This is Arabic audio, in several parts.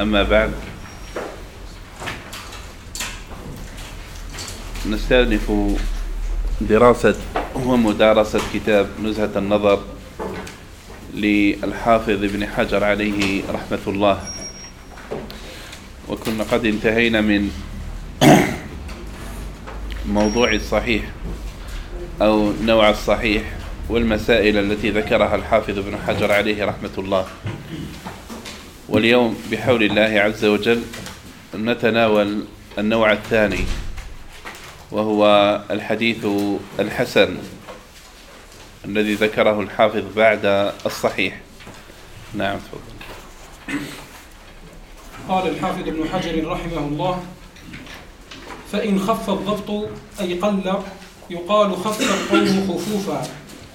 أما بعد نستأنف دراسة ومدارسة كتاب نزهة النظر للحافظ ابن حجر عليه رحمة الله. وكنا قد انتهينا من موضوع الصحيح أو نوع الصحيح والمسائل التي ذكرها الحافظ ابن حجر عليه رحمة الله. واليوم بحول الله عز وجل نتناول النوع الثاني وهو الحديث الحسن الذي ذكره الحافظ بعد الصحيح. نعم تفضل. قال الحافظ ابن حجر رحمه الله فإن خف الضبط أي قل يقال خف القوم خفوفا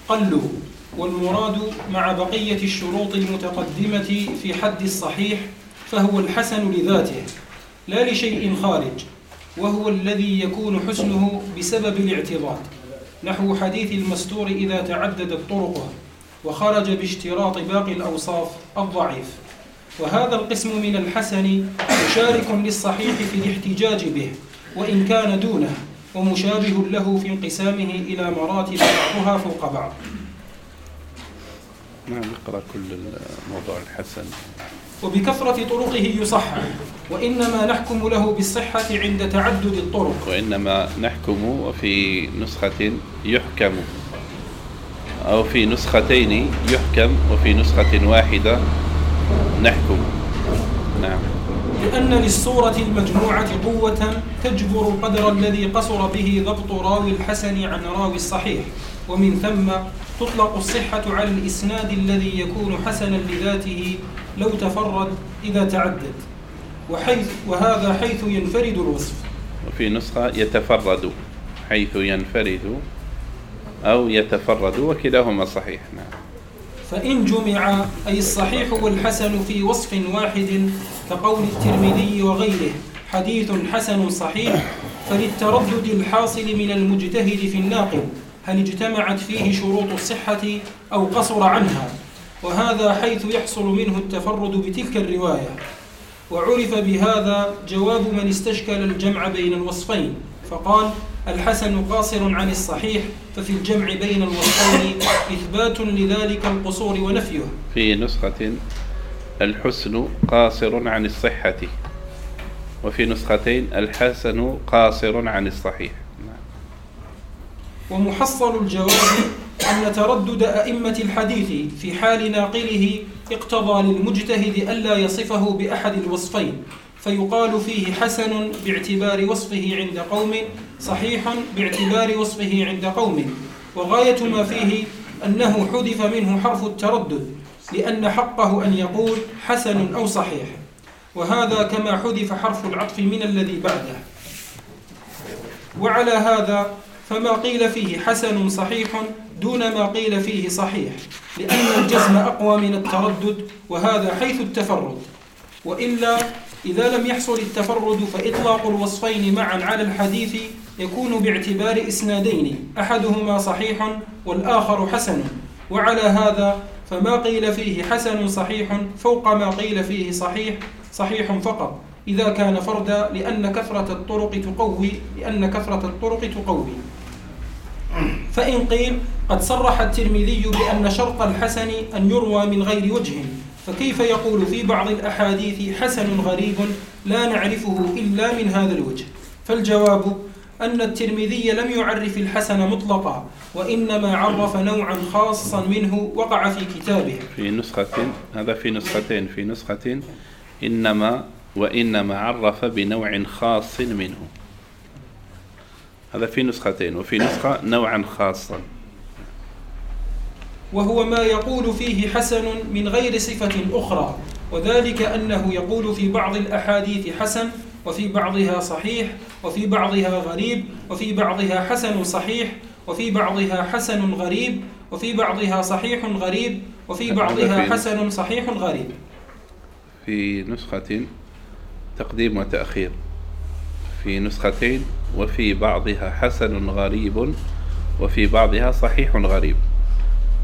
قلوا والمراد مع بقية الشروط المتقدمة في حد الصحيح فهو الحسن لذاته لا لشيء خارج وهو الذي يكون حسنه بسبب الاعتضاد نحو حديث المستور إذا تعددت طرقه وخرج باشتراط باقي الأوصاف الضعيف. وهذا القسم من الحسن مشارك للصحيح في الاحتجاج به وإن كان دونه ومشابه له في انقسامه إلى مراتب بعضها فوق بعض. نعم نقرأ كل الموضوع الحسن. وبكثرة طرقه يصحح وإنما نحكم له بالصحة عند تعدد الطرق. وإنما نحكم وفي نسخة يحكم أو في نسختين يحكم وفي نسخة واحدة نحكم. نعم. لأن للصورة المجموعة قوة تجبر القدر الذي قصر به ضبط راوي الحسن عن راوي الصحيح ومن ثم تطلق الصحة على الإسناد الذي يكون حسنا لذاته لو تفرد إذا تعدد. وحيث وهذا حيث ينفرد الوصف. وفي نسخة يتفرد حيث ينفرد أو يتفرد وكلاهما صحيح نعم. فإن جمع أي الصحيح والحسن في وصف واحد كقول الترمذي وغيره حديث حسن صحيح فللتردد الحاصل من المجتهد في الناقل هل اجتمعت فيه شروط الصحة أو قصر عنها وهذا حيث يحصل منه التفرد بتلك الرواية. وعرف بهذا جواب من استشكل الجمع بين الوصفين فقال الحسن قاصر عن الصحيح ففي الجمع بين الوصفين إثبات لذلك القصور ونفيه. في نسخة الحسن قاصر عن الصحة. وفي نسختين الحسن قاصر عن الصحيح. ومحصل الجواب أن تردد أئمة الحديث في حال ناقله اقتضى للمجتهد ألا يصفه بأحد الوصفين فيقال فيه حسن باعتبار وصفه عند قوم صحيح باعتبار وصفه عند قوم. وغاية ما فيه أنه حذف منه حرف التردد لأن حقه أن يقول حسن أو صحيح. وهذا كما حذف حرف العطف من الذي بعده. وعلى هذا فما قيل فيه حسن صحيح دون ما قيل فيه صحيح لأن الجزم أقوى من التردد وهذا حيث التفرد. وإلا إذا لم يحصل التفرد فإطلاق الوصفين معا على الحديث يكون باعتبار إسنادين أحدهما صحيح والآخر حسن. وعلى هذا فما قيل فيه حسن صحيح فوق ما قيل فيه صحيح صحيح فقط. إذا كان فردا لأن كثرة الطرق تقوي لأن كثرة الطرق تقوي. فإن قيل قد صرح الترمذي بأن شرط الحسن أن يروى من غير وجه فكيف يقول في بعض الأحاديث حسن غريب لا نعرفه إلا من هذا الوجه؟ فالجواب أن الترمذي لم يعرف الحسن مطلقا وإنما عرف نوعا خاصا منه وقع في كتابه. في نسخة هذا في نسختين في نسخة إنما وإنما عرف بنوع خاص منه. هذا في نسختين وفي نسخة نوعا خاصا. وهو ما يقول فيه حسن من غير صفة أخرى وذلك أنه يقول في بعض الأحاديث حسن وفي بعضها صحيح وفي بعضها غريب وفي بعضها حسن صحيح وفي بعضها حسن غريب وفي بعضها صحيح غريب وفي بعضها حسن صحيح غريب. في نسخة تقديم وتأخير. في نسختين وفي بعضها حسن غريب وفي بعضها صحيح غريب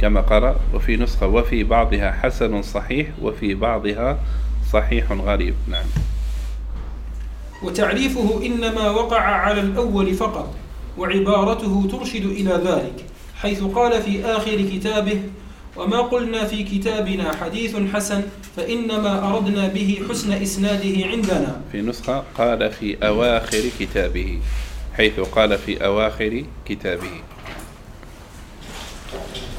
كما قرأ وفي نسخة وفي بعضها حسن صحيح وفي بعضها صحيح غريب. نعم. وتعريفه إنما وقع على الأول فقط وعبارته ترشد إلى ذلك حيث قال في آخر كتابه وما قلنا في كتابنا حديث حسن فإنما أردنا به حسن إسناده عندنا. في نسخة قال في أواخر كتابه حيث قال في أواخر كتابه.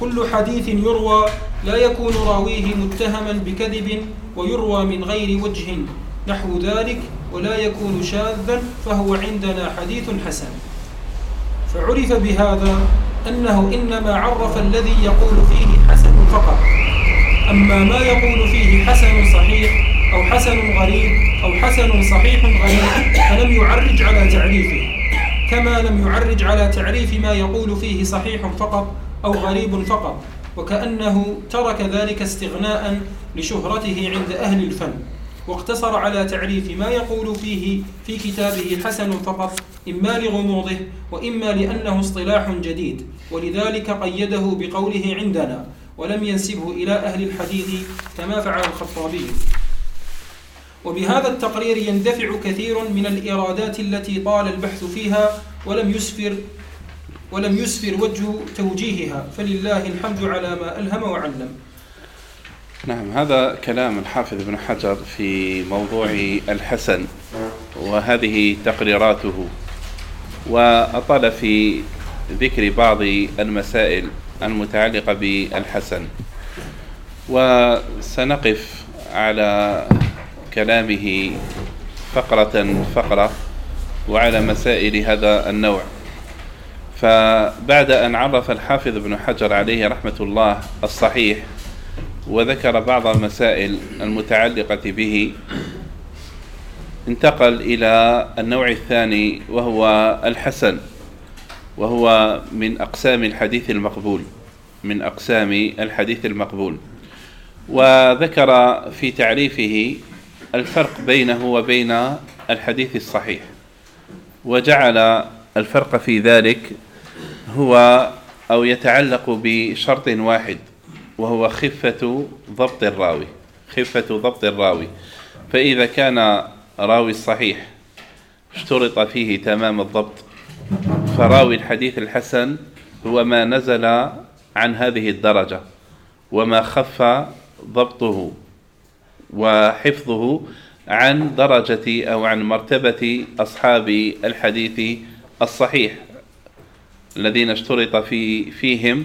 كل حديث يروى لا يكون راويه متهما بكذب ويروى من غير وجه. نحو ذلك ولا يكون شاذا فهو عندنا حديث حسن. فعرف بهذا أنه إنما عرف الذي يقول فيه حسن فقط. أما ما يقول فيه حسن صحيح أو حسن غريب أو حسن صحيح غريب فلم يعرج على تعريفه. كما لم يعرج على تعريف ما يقول فيه صحيح فقط أو غريب فقط. وكأنه ترك ذلك استغناء لشهرته عند أهل الفن. واقتصر على تعريف ما يقول فيه في كتابه حسن فقط إما لغموضه وإما لأنه اصطلاح جديد. ولذلك قيده بقوله عندنا ولم ينسبه إلى أهل الحديث كما فعل الخطابي. وبهذا التقرير يندفع كثير من الإرادات التي طال البحث فيها ولم يسفر ولم يسفر وجه توجيهها. فلله الحمد على ما ألهم وعلم. نعم هذا كلام الحافظ ابن حجر في موضوع الحسن وهذه تقريراته. وأطال في ذكر بعض المسائل. المتعلقة بالحسن. وسنقف على كلامه فقرة فقرة وعلى مسائل هذا النوع. فبعد أن عرف الحافظ ابن حجر عليه رحمة الله الصحيح وذكر بعض المسائل المتعلقة به انتقل إلى النوع الثاني وهو الحسن. وهو من أقسام الحديث المقبول من أقسام الحديث المقبول. وذكر في تعريفه الفرق بينه وبين الحديث الصحيح. وجعل الفرق في ذلك هو أو يتعلق بشرط واحد وهو خفة ضبط الراوي خفة ضبط الراوي. فإذا كان راوي الصحيح اشترط فيه تمام الضبط. فراوي الحديث الحسن هو ما نزل عن هذه الدرجة وما خف ضبطه وحفظه عن درجة أو عن مرتبة أصحاب الحديث الصحيح الذين اشترط في فيهم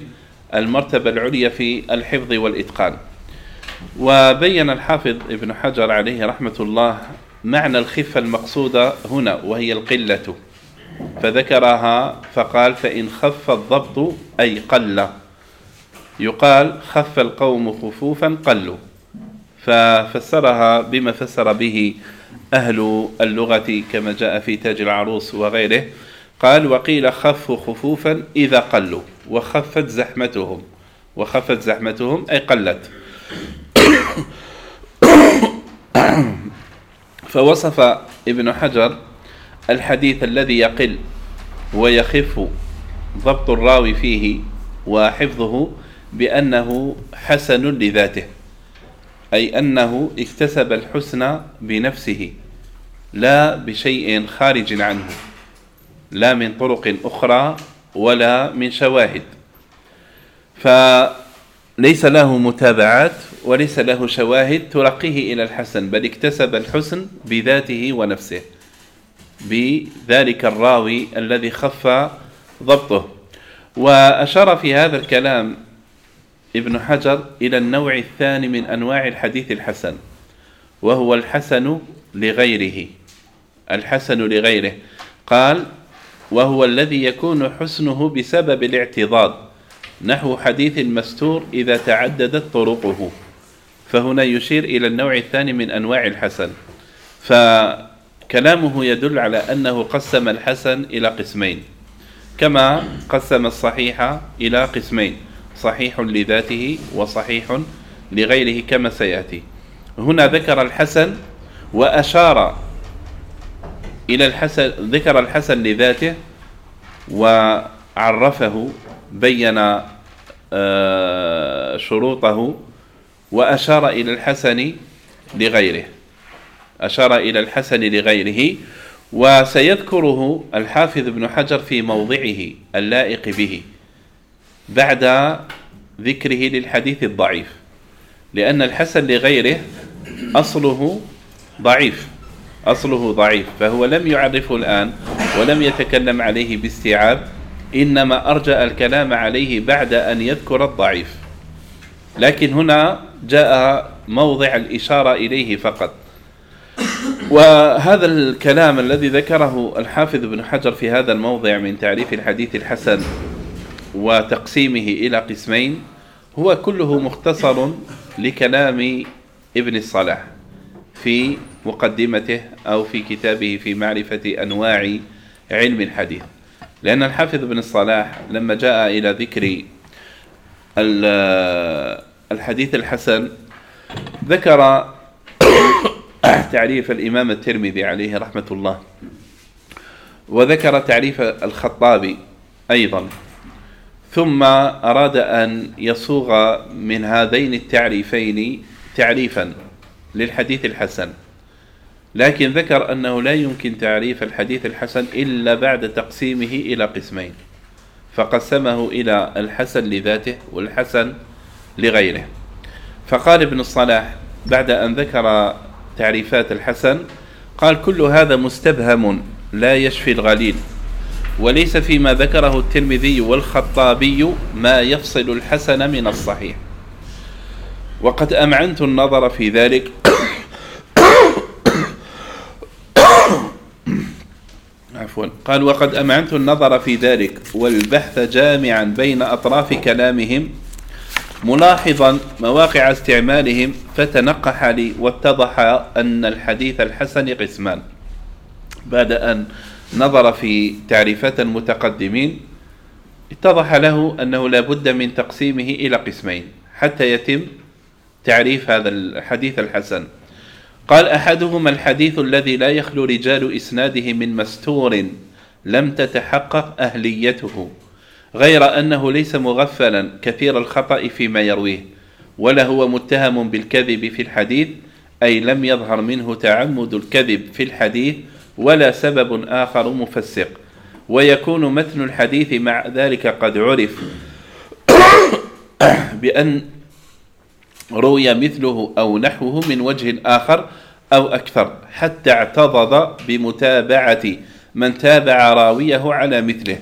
المرتبة العليا في الحفظ والإتقان. وبين الحافظ ابن حجر عليه رحمة الله معنى الخفة المقصودة هنا وهي القلة. فذكرها فقال فإن خف الضبط أي قل. يقال خف القوم خفوفا قلوا. ففسرها بما فسر به أهل اللغة كما جاء في تاج العروس وغيره. قال وقيل خفوا خفوفا إذا قلوا. وخفت زحمتهم. وخفت زحمتهم أي قلت. فوصف ابن حجر الحديث الذي يقل ويخف ضبط الراوي فيه وحفظه بأنه حسن لذاته أي أنه اكتسب الحسن بنفسه لا بشيء خارج عنه لا من طرق أخرى ولا من شواهد. فليس له متابعات وليس له شواهد ترقيه إلى الحسن بل اكتسب الحسن بذاته ونفسه. بذلك الراوي الذي خف ضبطه. وأشار في هذا الكلام ابن حجر إلى النوع الثاني من أنواع الحديث الحسن وهو الحسن لغيره. الحسن لغيره. قال وهو الذي يكون حسنه بسبب الاعتضاد نحو حديث مستور إذا تعددت طرقه. فهنا يشير إلى النوع الثاني من أنواع الحسن. فكلامه يدل على أنه قسم الحسن إلى قسمين كما قسم الصحيح إلى قسمين صحيح لذاته وصحيح لغيره كما سيأتي. هنا ذكر الحسن وأشار إلى الحسن ذكر الحسن لذاته وعرفه بين آه، شروطه وأشار إلى الحسن لغيره. أشار إلى الحسن لغيره وسيذكره الحافظ ابن حجر في موضعه اللائق به بعد ذكره للحديث الضعيف لأن الحسن لغيره أصله ضعيف أصله ضعيف فهو لم يعرفه الآن ولم يتكلم عليه باستيعاب إنما أرجأ الكلام عليه بعد أن يذكر الضعيف. لكن هنا جاء موضع الإشارة إليه فقط. وهذا الكلام الذي ذكره الحافظ ابن حجر في هذا الموضع من تعريف الحديث الحسن وتقسيمه إلى قسمين هو كله مختصر لكلام ابن الصلاح في مقدمته أو في كتابه في معرفة أنواع علم الحديث. لأن الحافظ ابن الصلاح لما جاء إلى ذكر الحديث الحسن ذكر تعريف الإمام الترمذي عليه رحمة الله. وذكر تعريف الخطابي أيضا. ثم أراد أن يصوغ من هذين التعريفين تعريفا للحديث الحسن. لكن ذكر أنه لا يمكن تعريف الحديث الحسن إلا بعد تقسيمه إلى قسمين. فقسمه إلى الحسن لذاته والحسن لغيره. فقال ابن الصلاح بعد أن ذكر تعريفات الحسن قال كل هذا مستبهم لا يشفي الغليل وليس فيما ذكره الترمذي والخطابي ما يفصل الحسن من الصحيح. وقد أمعنت النظر في ذلك. عفوا. قال وقد أمعنت النظر في ذلك والبحث جامعا بين أطراف كلامهم ملاحظا مواقع استعمالهم فتنقح لي واتضح أن الحديث الحسن قسمان. بعد أن نظر في تعريفات المتقدمين اتضح له أنه لا بد من تقسيمه إلى قسمين حتى يتم تعريف هذا الحديث الحسن. قال أحدهما الحديث الذي لا يخلو رجال إسناده من مستور لم تتحقق أهليته. غير أنه ليس مغفلا كثير الخطأ فيما يرويه ولا هو متهم بالكذب في الحديث أي لم يظهر منه تعمد الكذب في الحديث ولا سبب آخر مفسق. ويكون متن الحديث مع ذلك قد عرف بأن روي مثله أو نحوه من وجه آخر أو أكثر حتى اعتضد بمتابعة من تابع راويه على مثله.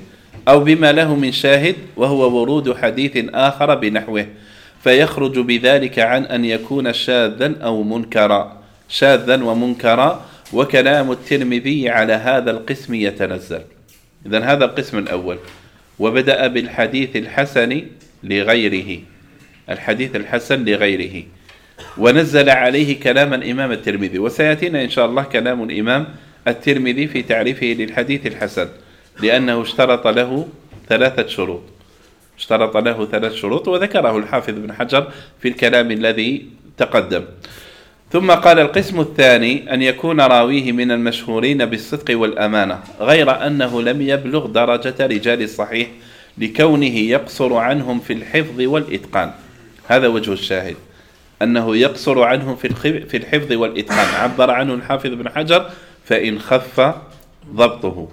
أو بما له من شاهد وهو ورود حديث آخر بنحوه فيخرج بذلك عن أن يكون شاذا أو منكرا. شاذا ومنكرا وكلام الترمذي على هذا القسم يتنزل. إذا هذا القسم الأول. وبدأ بالحديث الحسن لغيره. الحديث الحسن لغيره. ونزل عليه كلام الإمام الترمذي. وسيأتينا إن شاء الله كلام الإمام الترمذي في تعريفه للحديث الحسن. لأنه اشترط له ثلاثة شروط. اشترط له ثلاث شروط وذكره الحافظ بن حجر في الكلام الذي تقدم. ثم قال القسم الثاني أن يكون راويه من المشهورين بالصدق والأمانة غير أنه لم يبلغ درجة رجال الصحيح لكونه يقصر عنهم في الحفظ والإتقان. هذا وجه الشاهد أنه يقصر عنهم في الحفظ والإتقان. عبر عنه الحافظ بن حجر فإن خف ضبطه.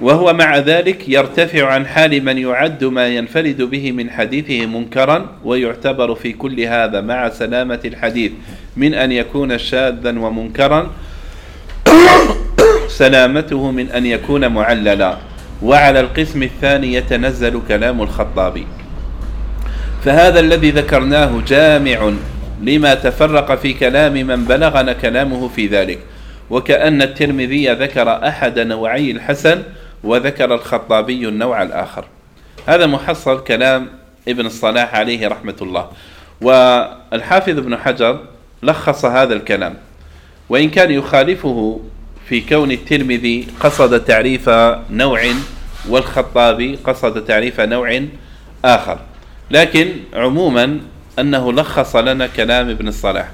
وهو مع ذلك يرتفع عن حال من يعد ما ينفرد به من حديثه منكرا ويعتبر في كل هذا مع سلامة الحديث من أن يكون شاذا ومنكرا. سلامته من أن يكون معللا. وعلى القسم الثاني يتنزل كلام الخطابي فهذا الذي ذكرناه جامع لما تفرق في كلام من بلغنا كلامه في ذلك. وكأن الترمذي ذكر أحد نوعي الحسن وذكر الخطابي النوع الآخر. هذا محصل كلام ابن الصلاح عليه رحمة الله. والحافظ ابن حجر لخص هذا الكلام. وإن كان يخالفه في كون الترمذي قصد تعريف نوع والخطابي قصد تعريف نوع آخر. لكن عموما أنه لخص لنا كلام ابن الصلاح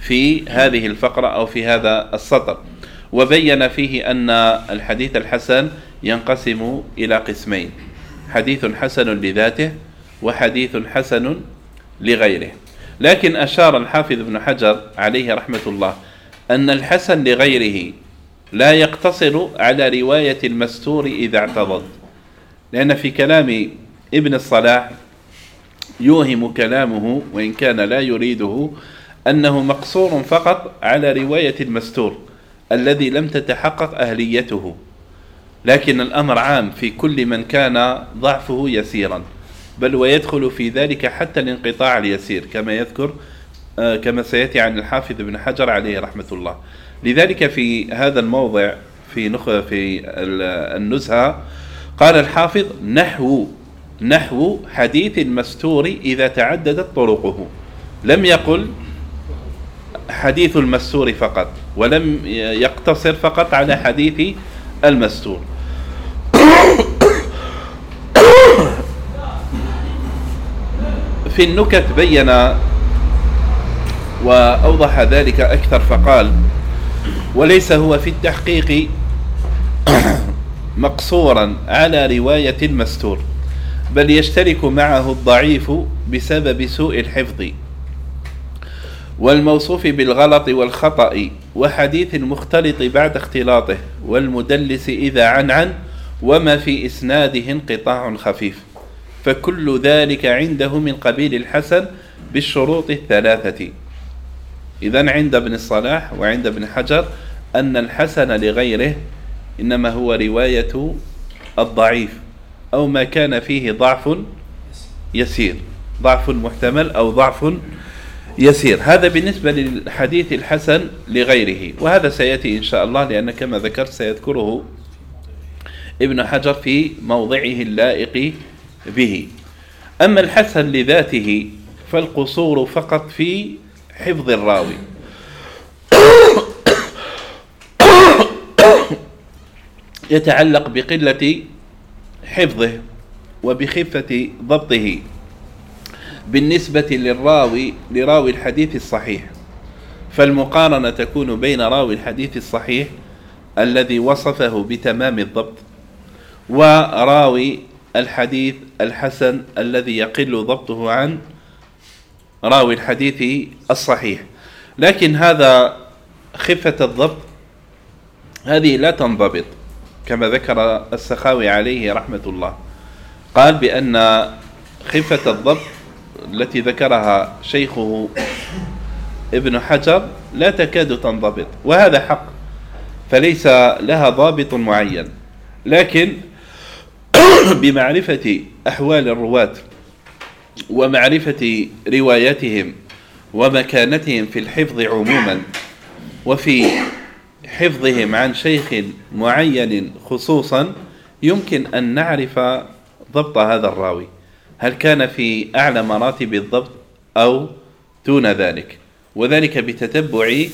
في هذه الفقرة أو في هذا السطر. وبين فيه أن الحديث الحسن ينقسم إلى قسمين. حديث حسن لذاته وحديث حسن لغيره. لكن أشار الحافظ ابن حجر عليه رحمة الله أن الحسن لغيره لا يقتصر على رواية المستور إذا اعتضد. لأن في كلام ابن الصلاح يوهم كلامه وإن كان لا يريده أنه مقصور فقط على رواية المستور. الذي لم تتحقق أهليته. لكن الأمر عام في كل من كان ضعفه يسيرا. بل ويدخل في ذلك حتى الانقطاع اليسير كما يذكر آه، كما سيأتي عن الحافظ ابن حجر عليه رحمة الله. لذلك في هذا الموضع في في النزهة قال الحافظ نحو نحو حديث المستور إذا تعددت طرقه. لم يقل حديث المستور فقط. ولم يقتصر فقط على حديث المستور. في النكت بين وأوضح ذلك أكثر فقال وليس هو في التحقيق مقصورا على رواية المستور بل يشترك معه الضعيف بسبب سوء الحفظ. والموصوف بالغلط والخطأ وحديث المختلط بعد اختلاطه والمدلس إذا عن عن وما في إسناده انقطاع خفيف. فكل ذلك عنده من قبيل الحسن بالشروط الثلاثة. إذا عند ابن الصلاح وعند ابن حجر أن الحسن لغيره إنما هو رواية الضعيف أو ما كان فيه ضعف يسير ضعف محتمل أو ضعف يسير. هذا بالنسبة للحديث الحسن لغيره. وهذا سيأتي إن شاء الله لأن كما ذكرت سيذكره ابن حجر في موضعه اللائق به. أما الحسن لذاته فالقصور فقط في حفظ الراوي. يتعلق بقلة حفظه وبخفة ضبطه. بالنسبة للراوي لراوي الحديث الصحيح. فالمقارنة تكون بين راوي الحديث الصحيح الذي وصفه بتمام الضبط وراوي الحديث الحسن الذي يقل ضبطه عن راوي الحديث الصحيح. لكن هذا خفة الضبط هذه لا تنضبط كما ذكر السخاوي عليه رحمة الله. قال بأن خفة الضبط التي ذكرها شيخه ابن حجر لا تكاد تنضبط وهذا حق فليس لها ضابط معين. لكن بمعرفة أحوال الرواة ومعرفة رواياتهم ومكانتهم في الحفظ عموما وفي حفظهم عن شيخ معين خصوصا يمكن أن نعرف ضبط هذا الراوي. هل كان في أعلى مراتب الضبط أو دون ذلك؟ وذلك بتتبع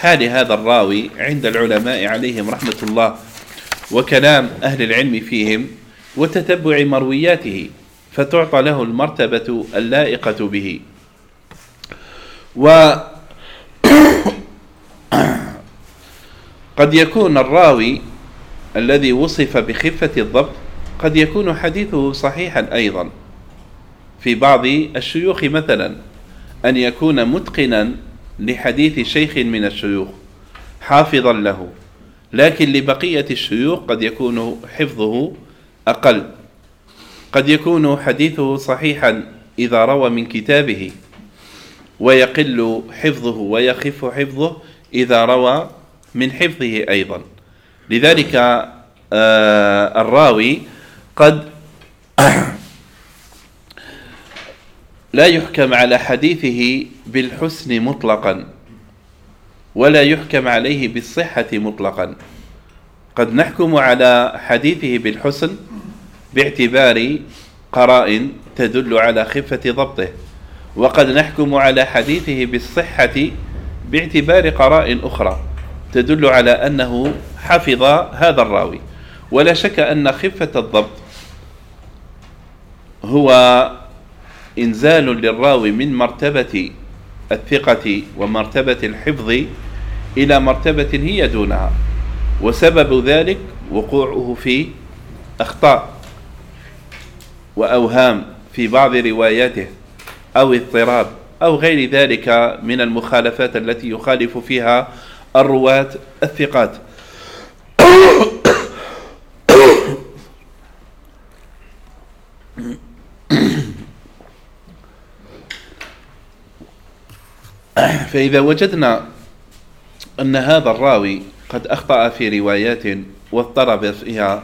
حال هذا الراوي عند العلماء عليهم رحمة الله وكلام أهل العلم فيهم وتتبع مروياته فتعطى له المرتبة اللائقة به. و قد يكون الراوي الذي وصف بخفة الضبط قد يكون حديثه صحيحا أيضا. في بعض الشيوخ مثلا أن يكون متقنا لحديث شيخ من الشيوخ حافظا له. لكن لبقية الشيوخ قد يكون حفظه أقل. قد يكون حديثه صحيحا إذا روى من كتابه ويقل حفظه ويخف حفظه إذا روى من حفظه أيضا. لذلك آه، الراوي قد لا يحكم على حديثه بالحسن مطلقا ولا يحكم عليه بالصحة مطلقا. قد نحكم على حديثه بالحسن باعتبار قرائن تدل على خفة ضبطه وقد نحكم على حديثه بالصحة باعتبار قرائن أخرى تدل على أنه حفظ هذا الراوي. ولا شك أن خفة الضبط هو إنزال للراوي من مرتبة الثقة ومرتبة الحفظ إلى مرتبة هي دونها وسبب ذلك وقوعه في أخطاء وأوهام في بعض رواياته أو اضطراب أو غير ذلك من المخالفات التي يخالف فيها الرواة الثقات. فإذا وجدنا أن هذا الراوي قد أخطأ في روايات واضطرب فيها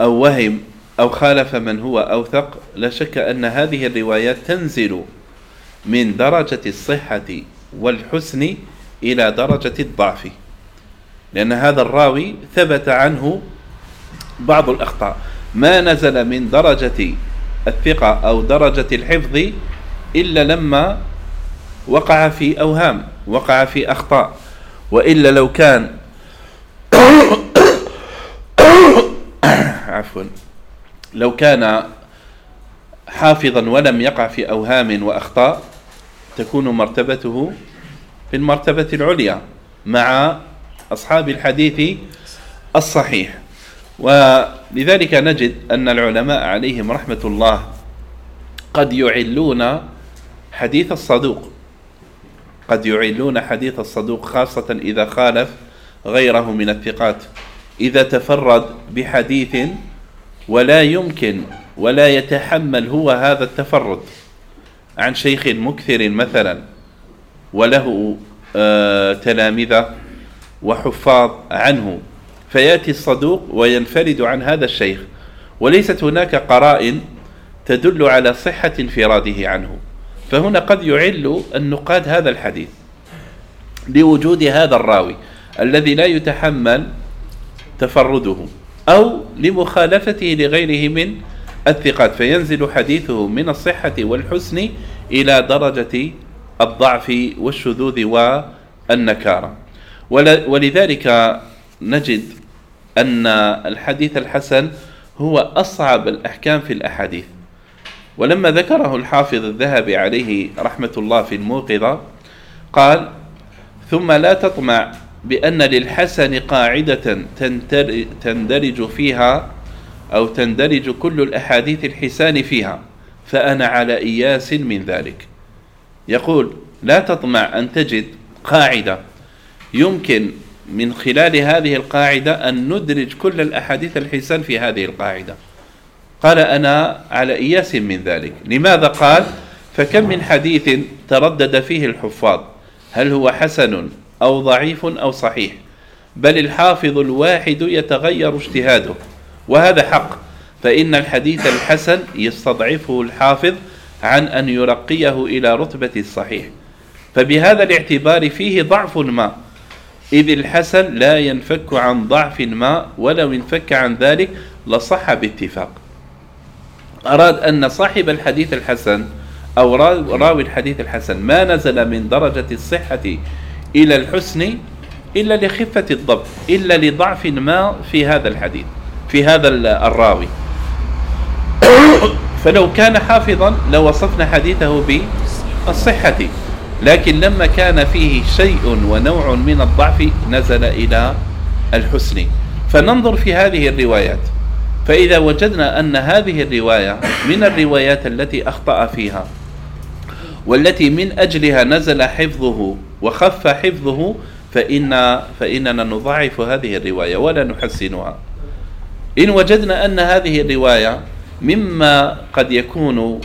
أو وهم أو خالف من هو أوثق لا شك أن هذه الروايات تنزل من درجة الصحة والحسن إلى درجة الضعف. لأن هذا الراوي ثبت عنه بعض الأخطاء. ما نزل من درجة الثقة أو درجة الحفظ إلا لما وقع في أوهام وقع في أخطاء. وإلا لو كان عفوا لو كان حافظا ولم يقع في أوهام وأخطاء تكون مرتبته في المرتبة العليا مع أصحاب الحديث الصحيح. ولذلك نجد أن العلماء عليهم رحمة الله قد يعلون حديث الصدوق. قد يعلون حديث الصدوق خاصة إذا خالف غيره من الثقات. إذا تفرد بحديث ولا يمكن ولا يتحمل هو هذا التفرد. عن شيخ مكثر مثلا وله آه تلامذة وحفاظ عنه. فيأتي الصدوق وينفرد عن هذا الشيخ. وليست هناك قرائن تدل على صحة انفراده عنه. فهنا قد يعل النقاد هذا الحديث لوجود هذا الراوي الذي لا يتحمل تفرده أو لمخالفته لغيره من الثقات فينزل حديثه من الصحة والحسن إلى درجة الضعف والشذوذ والنكارة. ولذلك نجد أن الحديث الحسن هو أصعب الأحكام في الأحاديث. ولما ذكره الحافظ الذهبي عليه رحمة الله في الموقظة قال ثم لا تطمع بأن للحسن قاعدة تندرج فيها أو تندرج كل الأحاديث الحسان فيها فأنا على إياس من ذلك. يقول لا تطمع أن تجد قاعدة. يمكن من خلال هذه القاعدة أن ندرج كل الأحاديث الحسان في هذه القاعدة. قال أنا على إياس من ذلك. لماذا قال؟ فكم من حديث تردد فيه الحفاظ هل هو حسن أو ضعيف أو صحيح؟ بل الحافظ الواحد يتغير اجتهاده وهذا حق. فإن الحديث الحسن يستضعفه الحافظ عن أن يرقيه إلى رتبة الصحيح. فبهذا الاعتبار فيه ضعف ما إذ الحسن لا ينفك عن ضعف ما ولو انفك عن ذلك لصح باتفاق. أراد أن صاحب الحديث الحسن أو راوي الحديث الحسن ما نزل من درجة الصحة إلى الحسن إلا لخفة الضبط إلا لضعف ما في هذا الحديث في هذا الراوي. فلو كان حافظا لوصفنا حديثه بالصحة لكن لما كان فيه شيء ونوع من الضعف نزل إلى الحسن. فننظر في هذه الروايات. فإذا وجدنا أن هذه الرواية من الروايات التي أخطأ فيها والتي من أجلها نزل حفظه وخف حفظه فإن فإننا نضعف هذه الرواية ولا نحسنها. إن وجدنا أن هذه الرواية مما قد يكون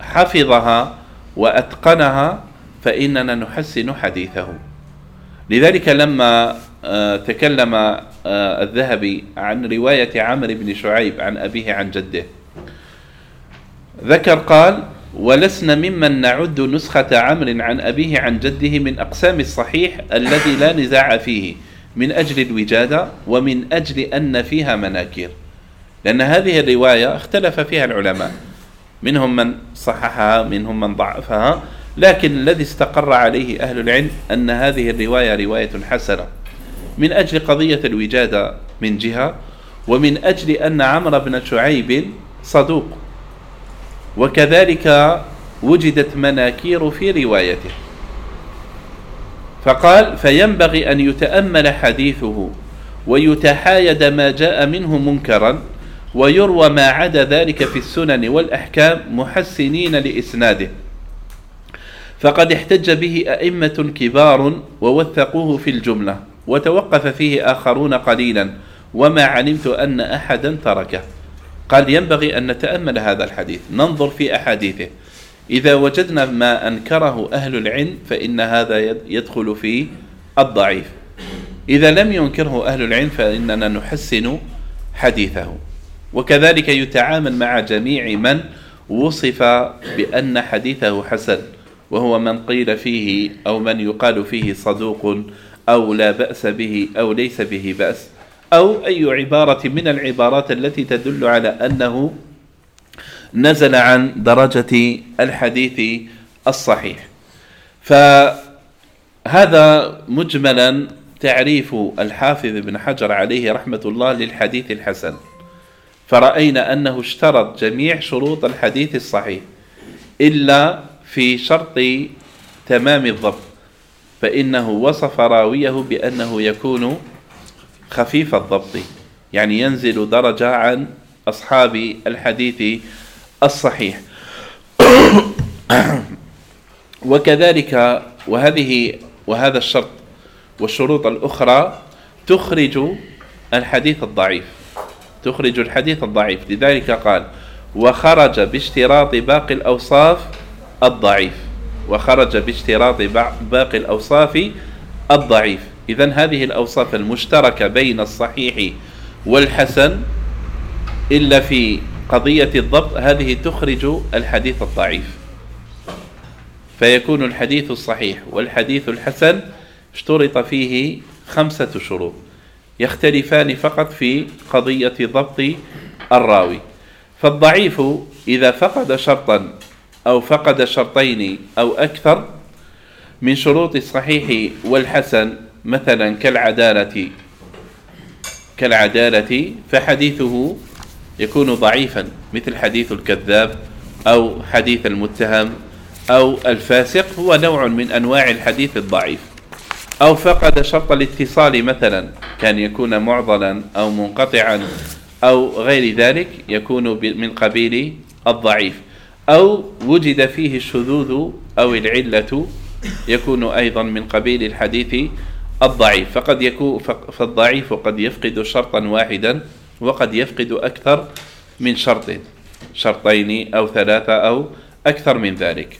حفظها وأتقنها فإننا نحسن حديثه. لذلك لما آه، تكلم الذهبي عن رواية عمرو بن شعيب عن أبيه عن جده. ذكر قال ولسنا ممن نعد نسخة عمرو عن أبيه عن جده من أقسام الصحيح الذي لا نزاع فيه من أجل الوجادة ومن أجل أن فيها مناكير. لأن هذه الرواية اختلف فيها العلماء. منهم من صححها منهم من ضعفها لكن الذي استقر عليه أهل العلم أن هذه الرواية رواية حسنة. من أجل قضية الوجادة من جهة ومن أجل أن عمرو بن شعيب صدوق. وكذلك وجدت مناكير في روايته. فقال فينبغي أن يتأمل حديثه ويتحايد ما جاء منه منكرا ويروى ما عدا ذلك في السنن والأحكام محسنين لإسناده. فقد احتج به أئمة كبار ووثقوه في الجملة. وتوقف فيه آخرون قليلا وما علمت أن أحدا تركه. قال ينبغي أن نتأمل هذا الحديث ننظر في أحاديثه. إذا وجدنا ما أنكره أهل العلم فإن هذا يدخل في الضعيف. إذا لم ينكره أهل العلم فإننا نحسن حديثه. وكذلك يتعامل مع جميع من وصف بأن حديثه حسن وهو من قيل فيه أو من يقال فيه صدوق أو لا بأس به أو ليس به بأس. أو أي عبارة من العبارات التي تدل على أنه نزل عن درجة الحديث الصحيح. فهذا مجملا تعريف الحافظ ابن حجر عليه رحمة الله للحديث الحسن. فرأينا أنه اشترط جميع شروط الحديث الصحيح إلا في شرط تمام الضبط. فإنه وصف راويه بأنه يكون خفيف الضبط يعني ينزل درجة عن أصحاب الحديث الصحيح. وكذلك وهذه وهذا الشرط والشروط الأخرى تخرج الحديث الضعيف تخرج الحديث الضعيف لذلك قال وخرج باشتراط باقي الأوصاف الضعيف. وخرج باشتراط باقي الأوصاف الضعيف. إذا هذه الأوصاف المشتركة بين الصحيح والحسن إلا في قضية الضبط هذه تخرج الحديث الضعيف. فيكون الحديث الصحيح والحديث الحسن اشترط فيه خمسة شروط يختلفان فقط في قضية ضبط الراوي. فالضعيف إذا فقد شرطا أو فقد شرطين أو أكثر من شروط الصحيح والحسن مثلا كالعدالة. كالعدالة فحديثه يكون ضعيفا مثل حديث الكذاب أو حديث المتهم أو الفاسق هو نوع من أنواع الحديث الضعيف. أو فقد شرط الاتصال مثلا كان يكون معضلا أو منقطعا أو غير ذلك يكون من قبيل الضعيف. أو وجد فيه الشذوذ أو العلة يكون أيضا من قبيل الحديث الضعيف. فقد يكون فالضعيف قد يفقد شرطا واحدا وقد يفقد أكثر من شرط شرطين أو ثلاثة أو أكثر من ذلك.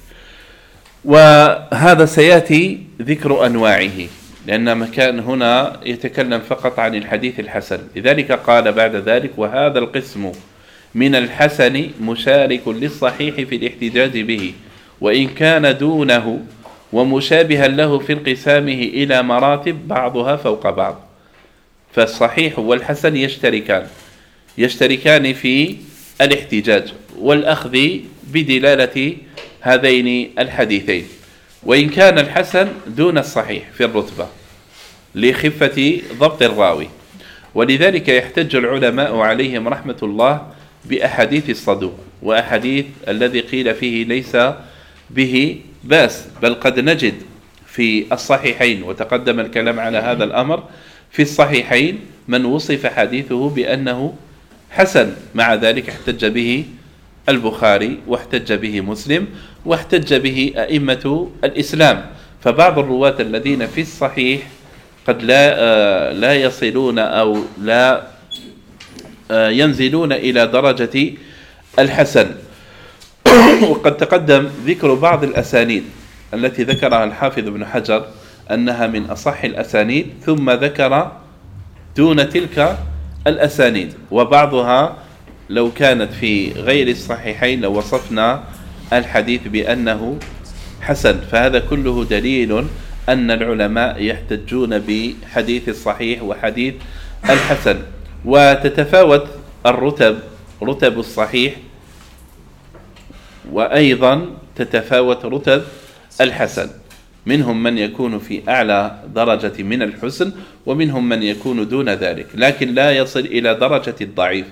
وهذا سيأتي ذكر أنواعه لأن مكان هنا يتكلم فقط عن الحديث الحسن. لذلك قال بعد ذلك وهذا القسم من الحسن مشارك للصحيح في الاحتجاج به وإن كان دونه ومشابها له في انقسامه إلى مراتب بعضها فوق بعض. فالصحيح والحسن يشتركان يشتركان في الاحتجاج والأخذ بدلالة هذين الحديثين. وإن كان الحسن دون الصحيح في الرتبة لخفة ضبط الراوي. ولذلك يحتج العلماء عليهم رحمة الله بأحاديث الصدوق وأحاديث الذي قيل فيه ليس به بأس بل قد نجد في الصحيحين وتقدم الكلام على هذا الأمر. في الصحيحين من وصف حديثه بأنه حسن مع ذلك احتج به البخاري واحتج به مسلم واحتج به أئمة الإسلام. فبعض الرواة الذين في الصحيح قد لا آه، لا يصلون أو لا ينزلون إلى درجة الحسن. وقد تقدم ذكر بعض الأسانيد التي ذكرها الحافظ ابن حجر أنها من أصح الأسانيد ثم ذكر دون تلك الأسانيد. وبعضها لو كانت في غير الصحيحين لو وصفنا الحديث بأنه حسن. فهذا كله دليل أن العلماء يحتجون بحديث الصحيح وحديث الحسن. وتتفاوت الرتب رتب الصحيح وأيضا تتفاوت رتب الحسن. منهم من يكون في أعلى درجة من الحسن ومنهم من يكون دون ذلك لكن لا يصل إلى درجة الضعيف.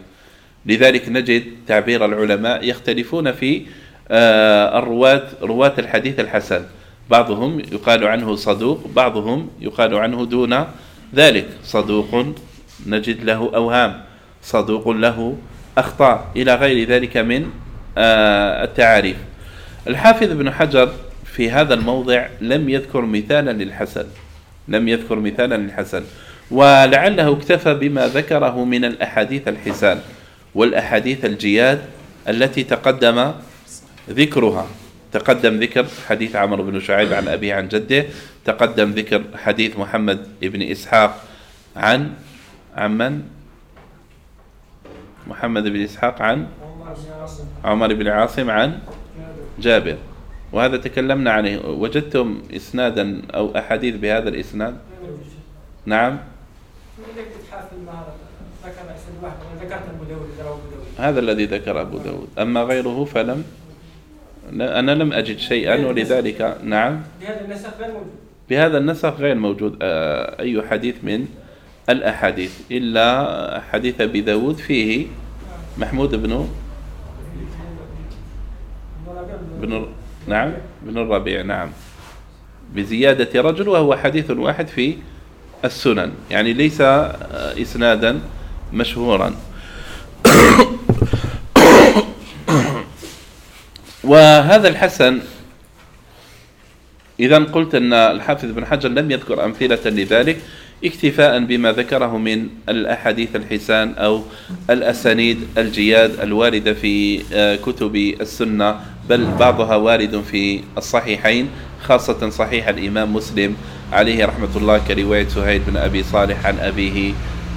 لذلك نجد تعبير العلماء يختلفون في آه، الرواة رواة الحديث الحسن. بعضهم يقال عنه صدوق بعضهم يقال عنه دون ذلك. صدوق نجد له أوهام صدوق له أخطاء إلى غير ذلك من آه، التعاريف. الحافظ ابن حجر في هذا الموضع لم يذكر مثالا للحسن لم يذكر مثالا للحسن ولعله اكتفى بما ذكره من الأحاديث الحسان والأحاديث الجياد التي تقدم ذكرها. تقدم ذكر حديث عمرو بن شعيب عن أبيه عن جده تقدم ذكر حديث محمد بن إسحاق عن عن من محمد بن إسحاق عن عمر بن عاصم عن جابر. وهذا تكلمنا عنه. وجدتم إسنادا أو أحاديث بهذا الإسناد؟ نعم. هذا الذي ذكر أبو داود. أما غيره فلم أنا لم أجد شيئا ولذلك نعم. بهذا النسخ غير موجود. بهذا النسخ غير موجود. آه، أي حديث من الأحاديث إلا حديث أبي داود فيه محمود بن بن نعم بن الربيع نعم. بزيادة رجل وهو حديث واحد في السنن يعني ليس آه، إسنادا مشهورا. وهذا الحسن إذا قلت أن الحافظ بن حجر لم يذكر أمثلة لذلك اكتفاء بما ذكره من الأحاديث الحسان أو الأسانيد الجياد الواردة في آه، كتب السنة بل بعضها وارد في الصحيحين خاصة صحيح الإمام مسلم عليه رحمة الله كرواية سهيل بن أبي صالح عن أبيه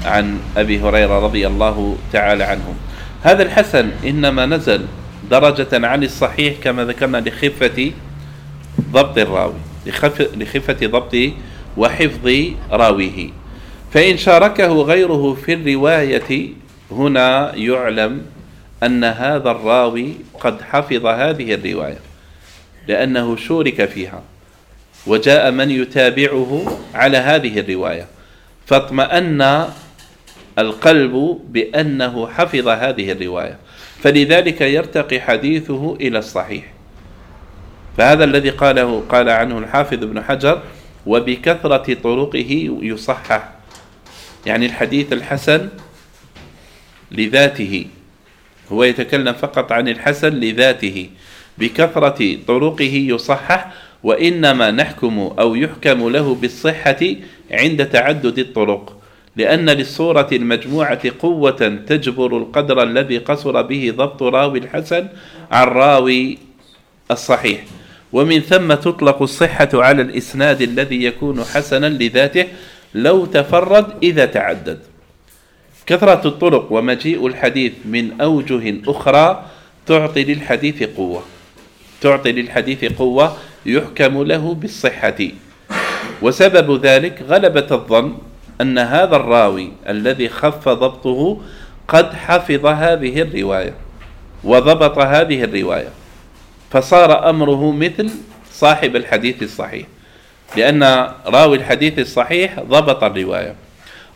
عن أبي هريرة رضي الله تعالى عنه هذا الحسن إنما نزل درجة عن الصحيح كما ذكرنا لخفة ضبط الراوي لخفة ضبط وحفظ راويه. فإن شاركه غيره في الرواية هنا يعلم أن هذا الراوي قد حفظ هذه الرواية لأنه شورك فيها وجاء من يتابعه على هذه الرواية. فاطمأن القلب بأنه حفظ هذه الرواية. فلذلك يرتقي حديثه إلى الصحيح. فهذا الذي قاله قال عنه الحافظ ابن حجر وبكثرة طرقه يصحح. يعني الحديث الحسن لذاته. هو يتكلم فقط عن الحسن لذاته. بكثرة طرقه يصحح وإنما نحكم أو يحكم له بالصحة عند تعدد الطرق. لأن للصورة المجموعة قوة تجبر القدر الذي قصر به ضبط راوي الحسن عن راوي الصحيح. ومن ثم تطلق الصحة على الإسناد الذي يكون حسنا لذاته لو تفرد إذا تعدد. كثرة الطرق ومجيء الحديث من أوجه أخرى تعطي للحديث قوة. تعطي للحديث قوة يحكم له بالصحة. وسبب ذلك غلبة الظن أن هذا الراوي الذي خف ضبطه قد حفظ هذه الرواية وضبط هذه الرواية. فصار أمره مثل صاحب الحديث الصحيح لأن راوي الحديث الصحيح ضبط الرواية.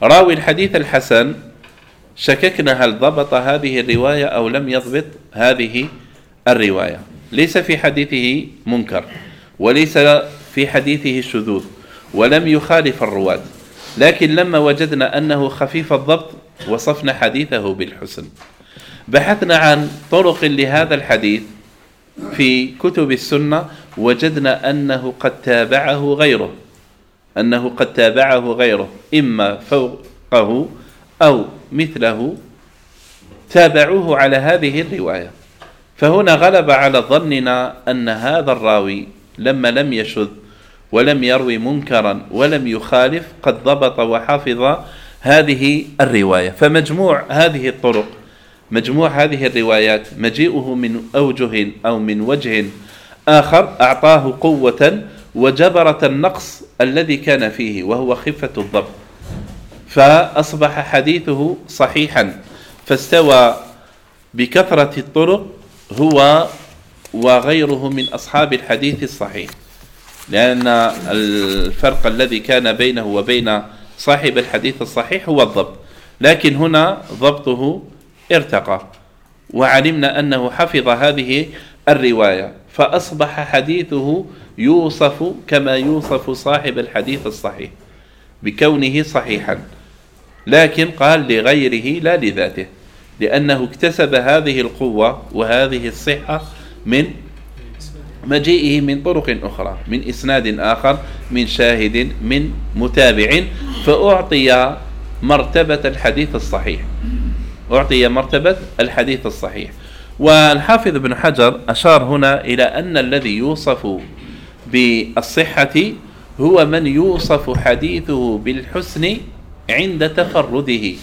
راوي الحديث الحسن شككنا هل ضبط هذه الرواية أو لم يضبط هذه الرواية. ليس في حديثه منكر وليس في حديثه شذوذ ولم يخالف الرواة. لكن لما وجدنا أنه خفيف الضبط وصفنا حديثه بالحسن. بحثنا عن طرق لهذا الحديث في كتب السنة وجدنا أنه قد تابعه غيره أنه قد تابعه غيره إما فوقه أو مثله تابعوه على هذه الرواية. فهنا غلب على ظننا أن هذا الراوي لما لم يشذ ولم يروي منكرا ولم يخالف قد ضبط وحفظ هذه الرواية. فمجموع هذه الطرق مجموع هذه الروايات مجيئه من أوجه أو من وجه آخر أعطاه قوة وجبرة النقص الذي كان فيه وهو خفة الضبط. فأصبح حديثه صحيحا فاستوى بكثرة الطرق هو وغيره من أصحاب الحديث الصحيح. لأن الفرق الذي كان بينه وبين صاحب الحديث الصحيح هو الضبط. لكن هنا ضبطه ارتقى. وعلمنا أنه حفظ هذه الرواية فأصبح حديثه يوصف كما يوصف صاحب الحديث الصحيح بكونه صحيحا. لكن قال لغيره لا لذاته لأنه اكتسب هذه القوة وهذه الصحة من مجيئه من طرق أخرى من إسناد آخر من شاهد من متابع فأعطي مرتبة الحديث الصحيح. أعطي مرتبة الحديث الصحيح. والحافظ ابن حجر أشار هنا إلى أن الذي يوصف بالصحة هو من يوصف حديثه بالحسن عند تفرده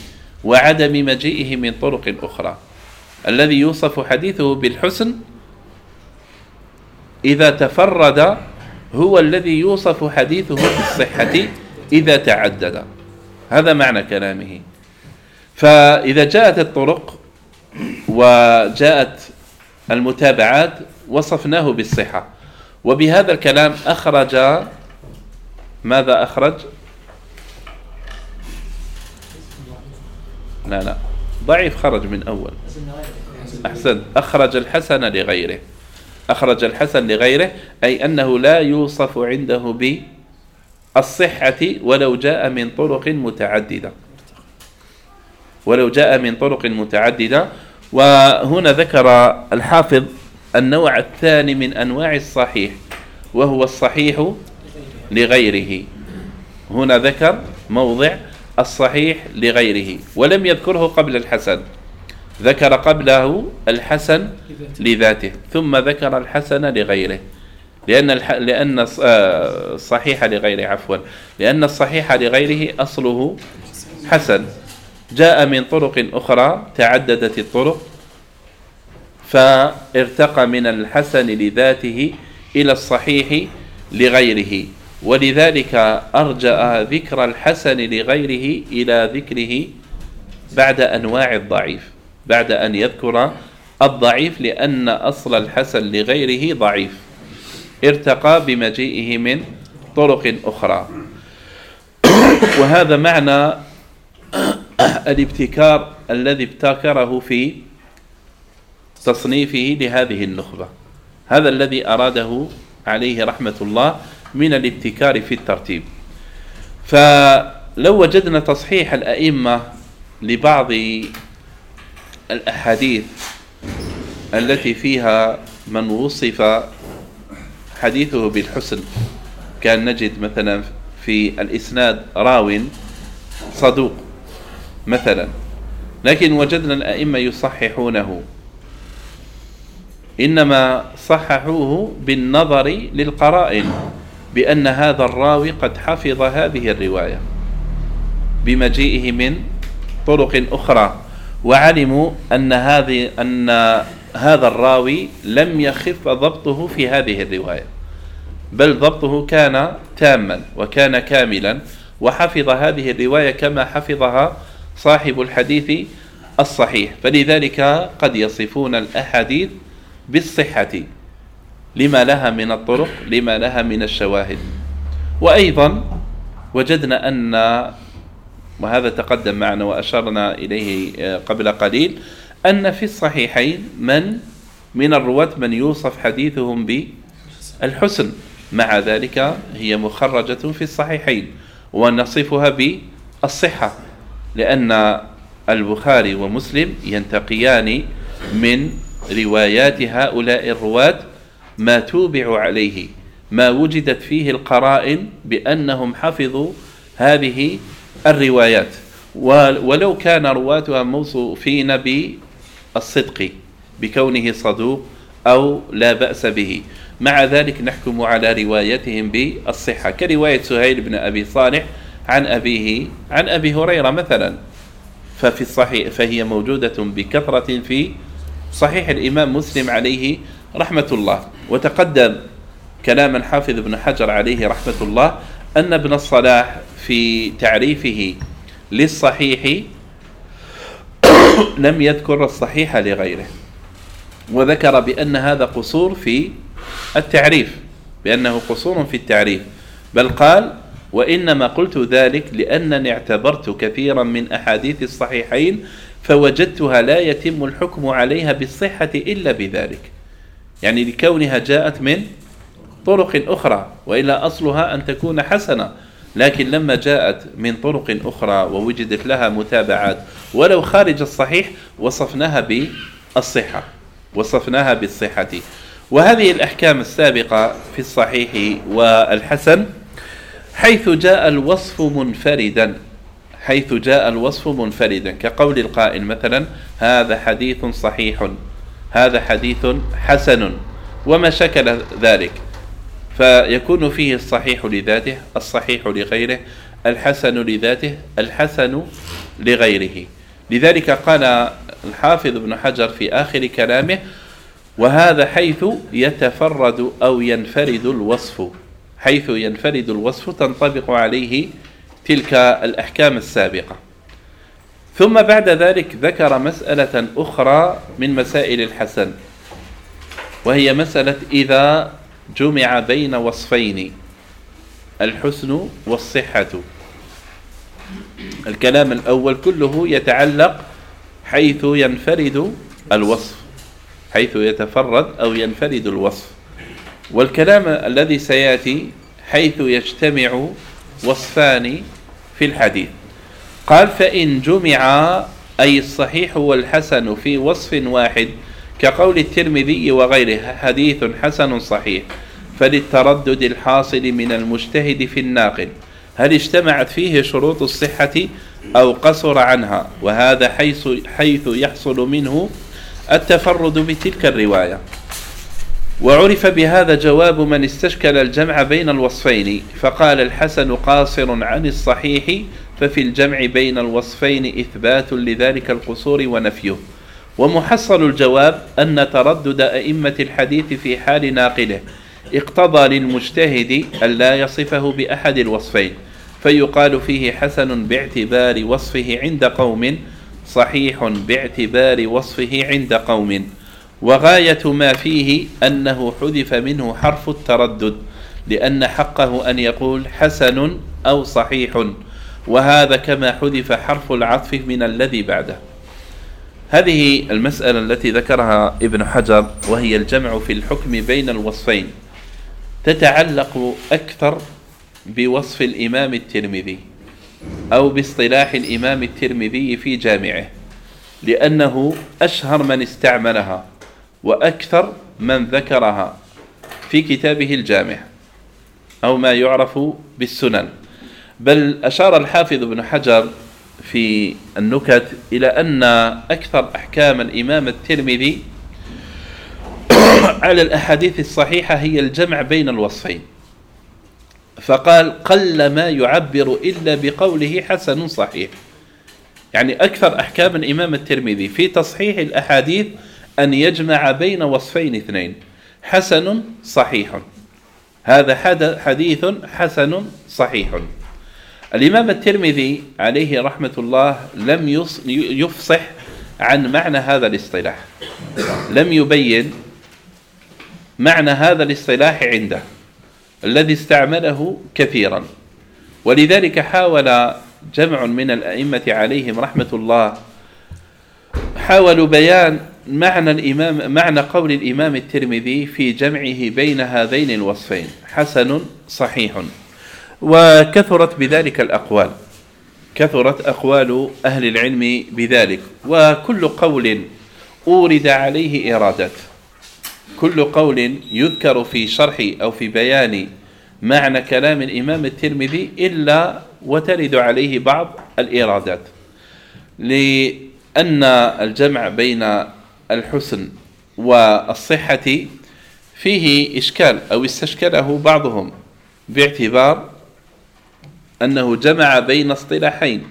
وعدم مجيئه من طرق أخرى. الذي يوصف حديثه بالحسن إذا تفرد هو الذي يوصف حديثه بالصحة إذا تعدد. هذا معنى كلامه. فإذا جاءت الطرق وجاءت المتابعات وصفناه بالصحة. وبهذا الكلام أخرج ماذا أخرج؟ لا لا. ضعيف خرج من أول. أحسن. أخرج الحسن لغيره. أخرج الحسن لغيره أي أنه لا يوصف عنده بالصحة ولو جاء من طرق متعددة. ولو جاء من طرق متعددة. وهنا ذكر الحافظ النوع الثاني من أنواع الصحيح وهو الصحيح لغيره. هنا ذكر موضع الصحيح لغيره ولم يذكره قبل الحسن ذكر قبله الحسن لذاته ثم ذكر الحسن لغيره. لأن. لأن آه، الصحيح لغيره عفوا لأن الصحيح لغيره أصله حسن. جاء من طرق أخرى تعددت الطرق فارتقى من الحسن لذاته إلى الصحيح لغيره. ولذلك أرجأ ذكر الحسن لغيره إلى ذكره بعد أنواع الضعيف بعد أن يذكر الضعيف لأن أصل الحسن لغيره ضعيف. ارتقى بمجيئه من طرق أخرى. وهذا معنى الابتكار الذي ابتكره في تصنيفه لهذه النخبة. هذا الذي أراده عليه رحمة الله من الابتكار في الترتيب. فلو وجدنا تصحيح الأئمة لبعض الأحاديث التي فيها من وصف حديثه بالحسن كان نجد مثلا في الإسناد راو صدوق. مثلا. لكن وجدنا الأئمة يصححونه. إنما صححوه بالنظر للقرائن بأن هذا الراوي قد حفظ هذه الرواية بمجيئه من طرق أخرى وعلموا أن هذه أن هذا الراوي لم يخف ضبطه في هذه الرواية. بل ضبطه كان تاما وكان كاملا وحفظ هذه الرواية كما حفظها صاحب الحديث الصحيح. فلذلك قد يصفون الأحاديث بالصحة. لما لها من الطرق لما لها من الشواهد. وأيضا وجدنا أن وهذا تقدم معنا وأشرنا إليه آه، قبل قليل أن في الصحيحين من من الرواة من يوصف حديثهم بالحسن. مع ذلك هي مخرجة في الصحيحين ونصفها بالصحة. لأن البخاري ومسلم ينتقيان من روايات هؤلاء الرواة ما توبع عليه ما وجدت فيه القرائن بأنهم حفظوا هذه الروايات. ولو كان رواتها موصوفين بالصدق بكونه صدوق أو لا بأس به. مع ذلك نحكم على روايتهم بالصحة. كرواية سهيل بن أبي صالح عن أبيه عن أبي هريرة مثلا. ففي الصحيح فهي موجودة بكثرة في صحيح الإمام مسلم عليه رحمة الله. وتقدم كلام الحافظ ابن حجر عليه رحمة الله أن ابن الصلاح في تعريفه للصحيح لم يذكر الصحيح لغيره. وذكر بأن هذا قصور في التعريف بأنه قصور في التعريف. بل قال وإنما قلت ذلك لأنني اعتبرت كثيرا من أحاديث الصحيحين فوجدتها لا يتم الحكم عليها بالصحة إلا بذلك. يعني لكونها جاءت من طرق أخرى وإلا أصلها أن تكون حسنة لكن لما جاءت من طرق أخرى ووجدت لها متابعات ولو خارج الصحيح وصفناها بالصحة وصفناها بالصحة. وهذه الأحكام السابقة في الصحيح والحسن حيث جاء الوصف منفردا. حيث جاء الوصف منفردا. كقول القائل مثلا هذا حديث صحيح هذا حديث حسن. وما شكل ذلك. فيكون فيه الصحيح لذاته الصحيح لغيره الحسن لذاته الحسن لغيره. لذلك قال الحافظ ابن حجر في آخر كلامه وهذا حيث يتفرد أو ينفرد الوصف. حيث ينفرد الوصف تنطبق عليه تلك الأحكام السابقة. ثم بعد ذلك ذكر مسألة أخرى من مسائل الحسن وهي مسألة إذا جمع بين وصفين الحسن والصحة. الكلام الأول كله يتعلق حيث ينفرد الوصف حيث يتفرد أو ينفرد الوصف. والكلام الذي سيأتي حيث يجتمع وصفان في الحديث. قال فإن جمع أي الصحيح والحسن في وصف واحد كقول الترمذي وغيره حديث حسن صحيح فللتردد الحاصل من المجتهد في الناقل. هل اجتمعت فيه شروط الصحة أو قصر عنها؟ وهذا حيث, حيث يحصل منه التفرد بتلك الرواية. وعرف بهذا جواب من استشكل الجمع بين الوصفين فقال الحسن قاصر عن الصحيح ففي الجمع بين الوصفين إثبات لذلك القصور ونفيه. ومحصل الجواب أن تردد أئمة الحديث في حال ناقله. اقتضى للمجتهد ألا يصفه بأحد الوصفين فيقال فيه حسن باعتبار وصفه عند قوم صحيح باعتبار وصفه عند قوم. وغاية ما فيه أنه حذف منه حرف التردد لأن حقه أن يقول حسن أو صحيح وهذا كما حذف حرف العطف من الذي بعده. هذه المسألة التي ذكرها ابن حجر وهي الجمع في الحكم بين الوصفين تتعلق أكثر بوصف الإمام الترمذي أو باصطلاح الإمام الترمذي في جامعه لأنه أشهر من استعملها. وأكثر من ذكرها في كتابه الجامع أو ما يعرف بالسنن. بل أشار الحافظ ابن حجر في النكت إلى أن أكثر أحكام الإمام الترمذي على الأحاديث الصحيحة هي الجمع بين الوصفين. فقال قل ما يعبر إلا بقوله حسن صحيح. يعني أكثر أحكام الإمام الترمذي في تصحيح الأحاديث أن يجمع بين وصفين اثنين. حسن صحيح. هذا حديث حسن صحيح. الإمام الترمذي عليه رحمة الله لم يفصح عن معنى هذا الاصطلاح. لم يبين معنى هذا الاصطلاح عنده الذي استعمله كثيرا. ولذلك حاول جمع من الأئمة عليهم رحمة الله حاولوا بيان معنى الإمام معنى قول الإمام الترمذي في جمعه بين هذين الوصفين. حسن صحيح. وكثرت بذلك الأقوال. كثرت أقوال أهل العلم بذلك. وكل قول أورد عليه إرادات. كل قول يذكر في شرح أو في بيان معنى كلام الإمام الترمذي إلا وترد عليه بعض الإيرادات لأن الجمع بين الحسن والصحة فيه إشكال أو استشكله بعضهم باعتبار أنه جمع بين اصطلاحين.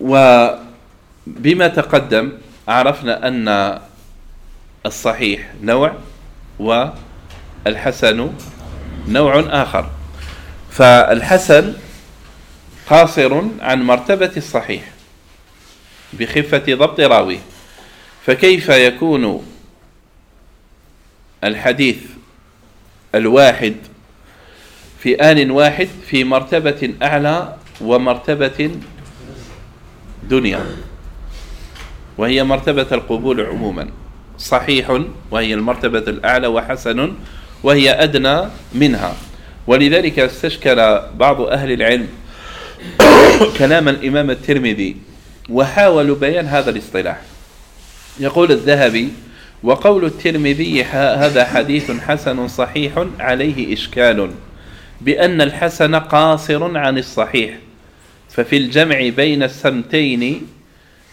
وبما تقدم عرفنا أن الصحيح نوع والحسن نوع آخر. فالحسن قاصر عن مرتبة الصحيح. بخفة ضبط راويه فكيف يكون الحديث الواحد في آن واحد في مرتبة أعلى ومرتبة دنيا؟ وهي مرتبة القبول عموما. صحيح وهي المرتبة الأعلى وحسن وهي أدنى منها. ولذلك استشكل بعض أهل العلم كلام الإمام الترمذي وحاولوا بيان هذا الاصطلاح. يقول الذهبي وقول الترمذي هذا حديث حسن صحيح عليه إشكال بأن الحسن قاصر عن الصحيح ففي الجمع بين السمتين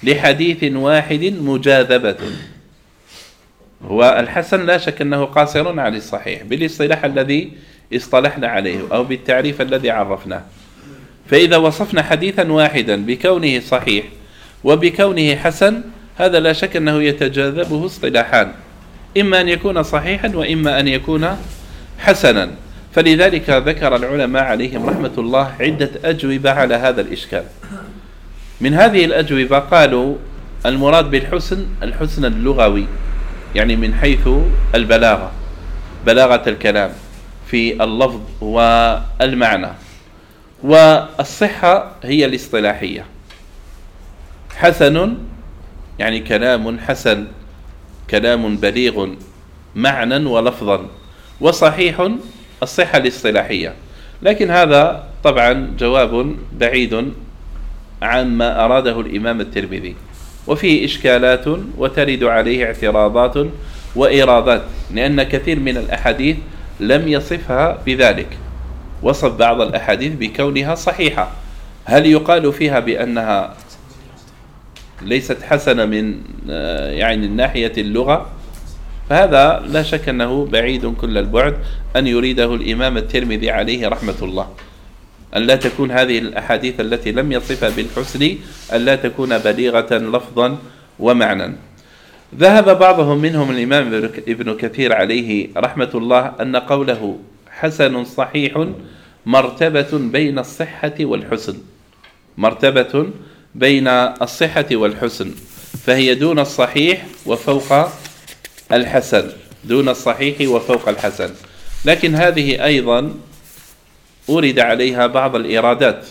لحديث واحد مجاذبة. هو الحسن لا شك أنه قاصر عن الصحيح بالاصطلاح الذي اصطلحنا عليه أو بالتعريف الذي عرفناه. فإذا وصفنا حديثا واحدا بكونه صحيح وبكونه حسن هذا لا شك أنه يتجاذبه اصطلاحان إما أن يكون صحيحا وإما أن يكون حسنا. فلذلك ذكر العلماء عليهم رحمة الله عدة أجوبة على هذا الإشكال. من هذه الأجوبة قالوا المراد بالحسن الحسن اللغوي يعني من حيث البلاغة بلاغة الكلام في اللفظ والمعنى. والصحة هي الاصطلاحية. حسن يعني كلام حسن كلام بليغ معنى ولفظا وصحيح الصحة الاصطلاحية. لكن هذا طبعا جواب بعيد عن ما أراده الإمام الترمذي. وفيه إشكالات وترد عليه اعتراضات وإيرادات لأن كثير من الأحاديث لم يصفها بذلك. وصف بعض الأحاديث بكونها صحيحة. هل يقال فيها بأنها ليست حسنة من آه، يعني ناحية اللغة فهذا لا شك أنه بعيد كل البعد. أن يريده الإمام الترمذي عليه رحمة الله. أن لا تكون هذه الأحاديث التي لم يصفها بالحسن أن لا تكون بليغة لفظا ومعنى ذهب بعضهم منهم الإمام ابن كثير عليه رحمة الله أن قوله حسن صحيح مرتبة بين الصحة والحسن. مرتبة بين الصحة والحسن فهي دون الصحيح وفوق الحسن دون الصحيح وفوق الحسن. لكن هذه أيضا أورد عليها بعض الإيرادات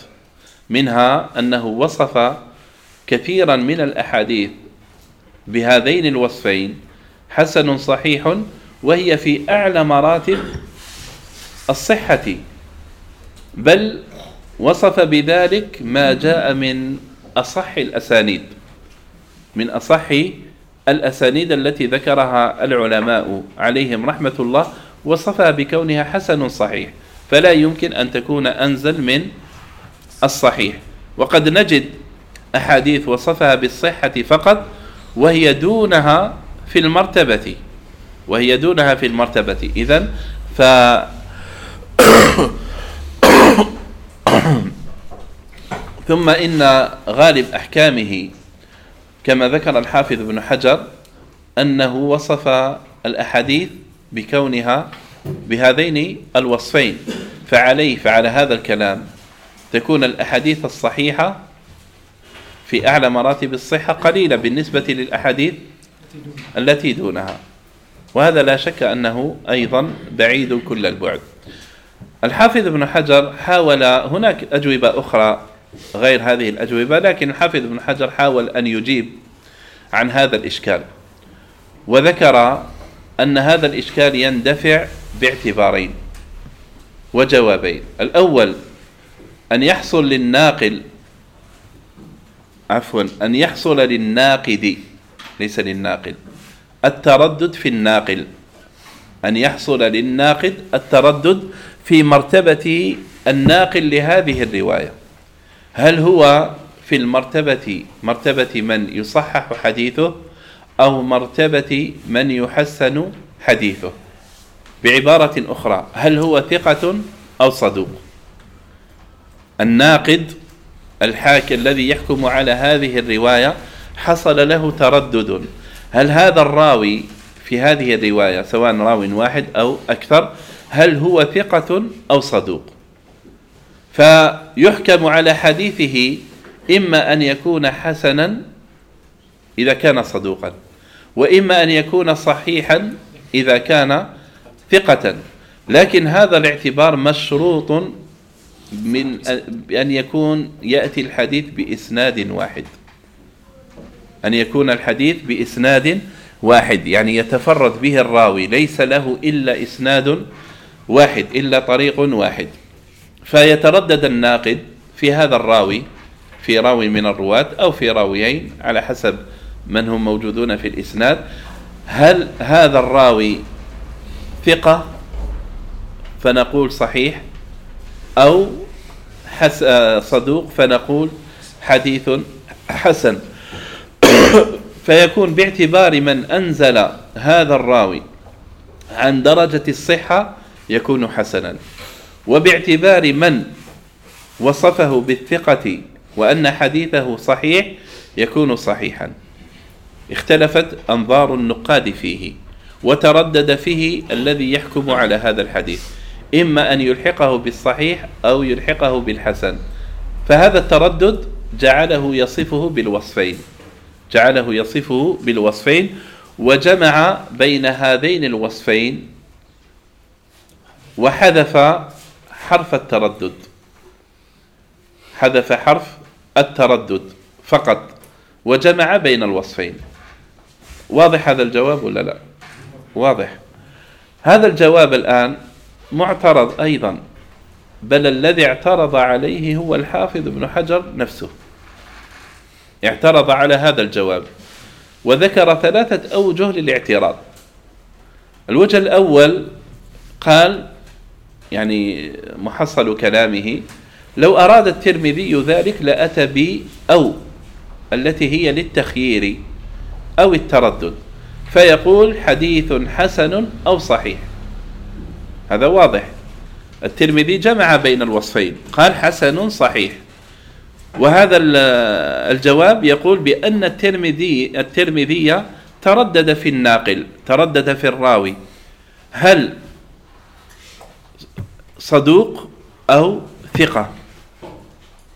منها أنه وصف كثيرا من الأحاديث بهذين الوصفين حسن صحيح وهي في أعلى مراتب الصحة. بل وصف بذلك ما جاء من أصح الأسانيد من أصح الأسانيد التي ذكرها العلماء عليهم رحمة الله وصفها بكونها حسن صحيح فلا يمكن أن تكون أنزل من الصحيح. وقد نجد أحاديث وصفها بالصحة فقط وهي دونها في المرتبة وهي دونها في المرتبة. إذن ف ثم إن غالب أحكامه كما ذكر الحافظ ابن حجر أنه وصف الأحاديث بكونها بهذين الوصفين فعليه فعلى هذا الكلام. تكون الأحاديث الصحيحة في أعلى مراتب الصحة قليلة بالنسبة للأحاديث التي دونها. وهذا لا شك أنه أيضا بعيد كل البعد. الحافظ ابن حجر حاول هناك أجوبة أخرى غير هذه الأجوبة لكن الحافظ ابن حجر حاول أن يجيب عن هذا الإشكال. وذكر أن هذا الإشكال يندفع باعتبارين وجوابين. الأول أن يحصل للناقل عفوا أن يحصل للناقد ليس للناقل التردد في الناقل. أن يحصل للناقد التردد في مرتبة الناقل لهذه الرواية. هل هو في المرتبة مرتبة من يصحح حديثه أو مرتبة من يحسن حديثه؟ بعبارة أخرى هل هو ثقة أو صدوق؟ الناقد الحاكم الذي يحكم على هذه الرواية حصل له تردد. هل هذا الراوي في هذه الرواية سواء راو واحد أو أكثر هل هو ثقة أو صدوق؟ فيحكم على حديثه إما أن يكون حسنا إذا كان صدوقا وإما أن يكون صحيحا إذا كان ثقة. لكن هذا الاعتبار مشروط من أن يكون يأتي الحديث بإسناد واحد. أن يكون الحديث بإسناد واحد يعني يتفرد به الراوي ليس له إلا إسناد واحد إلا طريق واحد. فيتردد الناقد في هذا الراوي في راوي من الرواة أو في راويين على حسب من هم موجودون في الإسناد. هل هذا الراوي ثقة؟ فنقول صحيح. أو حس صدوق فنقول حديث حسن. فيكون باعتبار من أنزل هذا الراوي عن درجة الصحة يكون حسنا. وباعتبار من وصفه بالثقة وأن حديثه صحيح يكون صحيحا. اختلفت أنظار النقاد فيه وتردد فيه الذي يحكم على هذا الحديث إما أن يلحقه بالصحيح أو يلحقه بالحسن. فهذا التردد جعله يصفه بالوصفين جعله يصفه بالوصفين وجمع بين هذين الوصفين وحذف حرف التردد. حذف حرف التردد فقط وجمع بين الوصفين. واضح هذا الجواب ولا لا؟ واضح. هذا الجواب الآن معترض أيضا بل الذي اعترض عليه هو الحافظ ابن حجر نفسه. اعترض على هذا الجواب وذكر ثلاثة أوجه للاعتراض. الوجه الأول قال يعني محصل كلامه. لو أراد الترمذي ذلك لأتى ب أو التي هي للتخيير أو التردد. فيقول حديث حسن أو صحيح. هذا واضح. الترمذي جمع بين الوصفين. قال حسن صحيح. وهذا الجواب يقول بأن الترمذي الترمذي تردد في الناقل تردد في الراوي. هل صدوق أو ثقة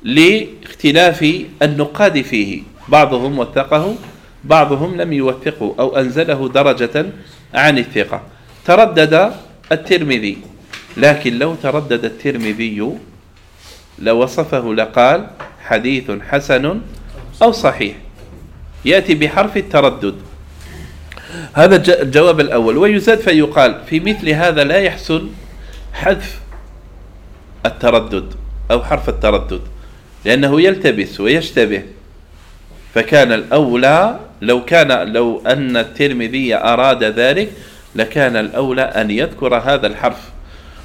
لاختلاف النقاد فيه. بعضهم وثقه بعضهم لم يوثقه أو أنزله درجة عن الثقة. تردد الترمذي لكن لو تردد الترمذي لوصفه لقال حديث حسن أو صحيح. يأتي بحرف التردد. هذا الجواب الأول. ويزاد فيقال في مثل هذا لا يحسن حذف التردد أو حرف التردد لأنه يلتبس ويشتبه. فكان الأولى لو كان لو أن الترمذي أراد ذلك لكان الأولى أن يذكر هذا الحرف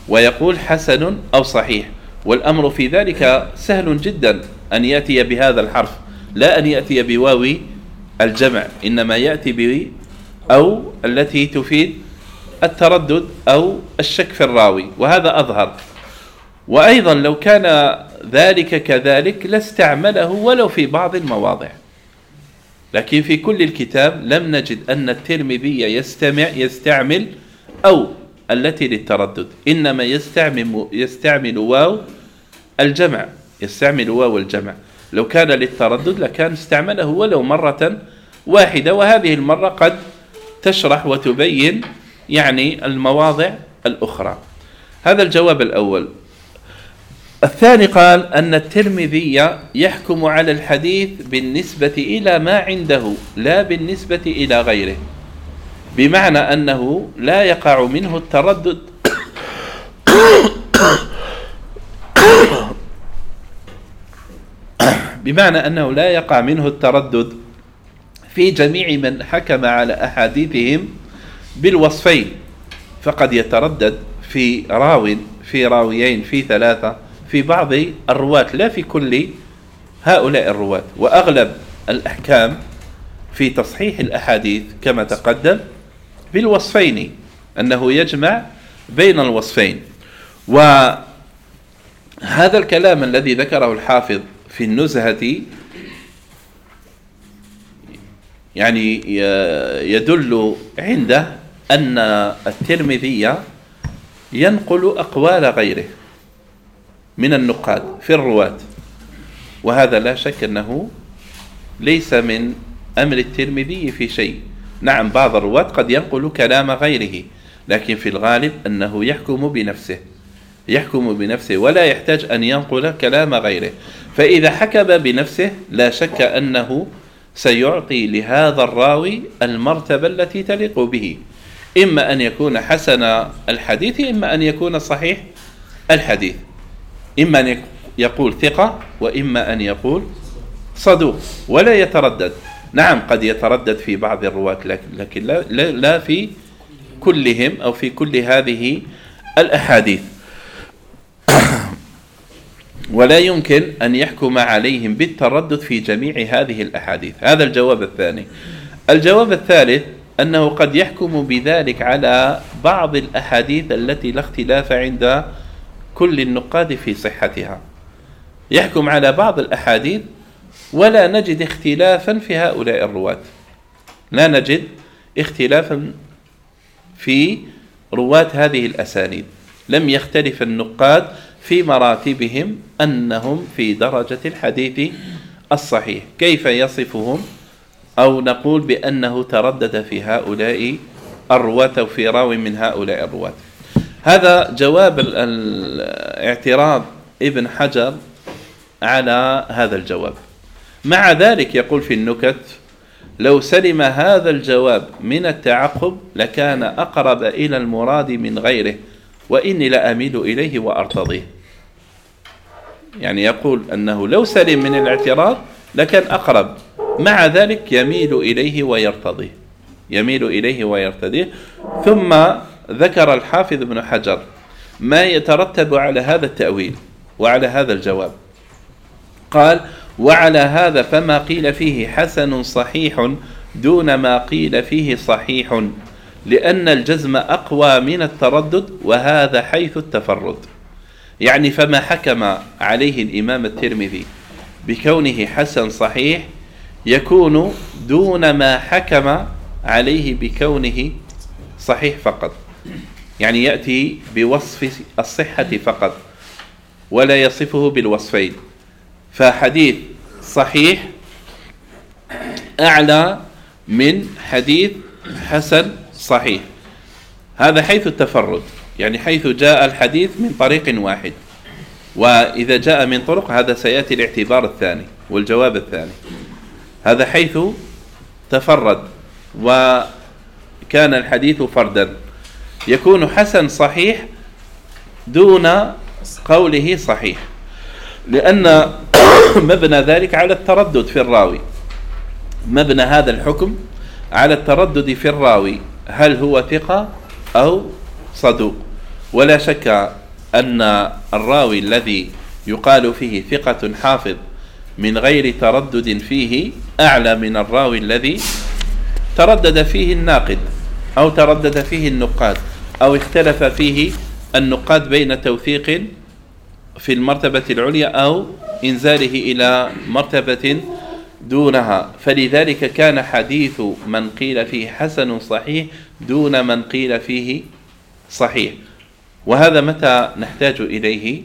ويقول حسن أو صحيح. والأمر في ذلك سهل جدا أن يأتي بهذا الحرف لا أن يأتي بواو الجمع إنما يأتي ب أو التي تفيد التردد أو الشك في الراوي وهذا أظهر. وأيضا لو كان ذلك كذلك لاستعمله ولو في بعض المواضع. لكن في كل الكتاب لم نجد أن الترمذي يستمع يستعمل أو التي للتردد. إنما يستعمل يستعمل واو الجمع يستعمل واو الجمع. لو كان للتردد لكان استعمله ولو مرة واحدة وهذه المرة قد تشرح وتبين يعني المواضع الأخرى. هذا الجواب الأول. الثاني قال أن الترمذي يحكم على الحديث بالنسبة إلى ما عنده لا بالنسبة إلى غيره. بمعنى أنه لا يقع منه التردد. بمعنى أنه لا يقع منه التردد في جميع من حكم على أحاديثهم بالوصفين. فقد يتردد في راو في راويين في ثلاثة. في بعض الرواة لا في كل هؤلاء الرواة. وأغلب الأحكام في تصحيح الأحاديث كما تقدم بالوصفين أنه يجمع بين الوصفين. وهذا الكلام الذي ذكره الحافظ في النزهة يعني يدل عنده أن الترمذي ينقل أقوال غيره. من النقاد في الرواة. وهذا لا شك أنه ليس من أمر الترمذي في شيء. نعم بعض الرواة قد ينقل كلام غيره لكن في الغالب أنه يحكم بنفسه يحكم بنفسه ولا يحتاج أن ينقل كلام غيره. فإذا حكم بنفسه لا شك أنه سيعطي لهذا الراوي المرتبة التي تليق به. إما أن يكون حسن الحديث إما أن يكون صحيح الحديث. إما أن يقول ثقة وإما أن يقول صدوق ولا يتردد. نعم قد يتردد في بعض الرواة لكن لا, لا في كلهم أو في كل هذه الأحاديث. ولا يمكن أن يحكم عليهم بالتردد في جميع هذه الأحاديث. هذا الجواب الثاني. الجواب الثالث أنه قد يحكم بذلك على بعض الأحاديث التي لا اختلاف عند كل النقاد في صحتها. يحكم على بعض الأحاديث ولا نجد اختلافا في هؤلاء الرواة. لا نجد اختلافا في رواة هذه الأسانيد. لم يختلف النقاد في مراتبهم أنهم في درجة الحديث الصحيح. كيف يصفهم؟ أو نقول بأنه تردد في هؤلاء الرواة أو في راو من هؤلاء الرواة. هذا جواب الاعتراض ابن حجر على هذا الجواب. مع ذلك يقول في النكت لو سلم هذا الجواب من التعقب لكان أقرب إلى المراد من غيره وإني لأميل إليه وأرتضيه. يعني يقول أنه لو سلم من الاعتراض لكان أقرب. مع ذلك يميل إليه ويرتضيه. يميل إليه ويرتضيه. ثم ذكر الحافظ ابن حجر ما يترتب على هذا التأويل وعلى هذا الجواب. قال وعلى هذا فما قيل فيه حسن صحيح دون ما قيل فيه صحيح لأن الجزم أقوى من التردد وهذا حيث التفرد. يعني فما حكم عليه الإمام الترمذي بكونه حسن صحيح يكون دون ما حكم عليه بكونه صحيح فقط؟ يعني يأتي بوصف الصحة فقط ولا يصفه بالوصفين. فحديث صحيح أعلى من حديث حسن صحيح. هذا حيث التفرد يعني حيث جاء الحديث من طريق واحد. وإذا جاء من طرق هذا سيأتي الاعتبار الثاني والجواب الثاني. هذا حيث تفرد وكان الحديث فردا. يكون حسن صحيح دون قوله صحيح. لأن مبنى ذلك على التردد في الراوي. مبنى هذا الحكم على التردد في الراوي. هل هو ثقة أو صدوق؟ ولا شك أن الراوي الذي يقال فيه ثقة حافظ من غير تردد فيه أعلى من الراوي الذي تردد فيه الناقد. أو تردد فيه النقاد أو اختلف فيه النقاد بين توثيق في المرتبة العليا أو إنزاله إلى مرتبة دونها. فلذلك كان حديث من قيل فيه حسن صحيح دون من قيل فيه صحيح. وهذا متى نحتاج إليه؟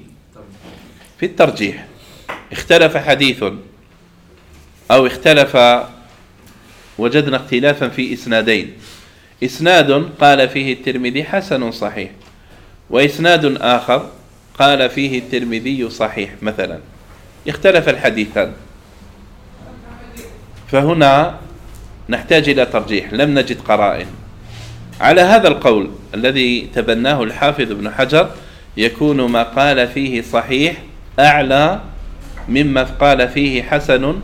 في الترجيح. اختلف حديث أو اختلف وجدنا اختلافا في إسنادين. إسناد قال فيه الترمذي حسن صحيح. وإسناد آخر قال فيه الترمذي صحيح مثلا. اختلف الحديثان. فهنا نحتاج إلى ترجيح لم نجد قرائن. على هذا القول الذي تبناه الحافظ ابن حجر يكون ما قال فيه صحيح أعلى مما قال فيه حسن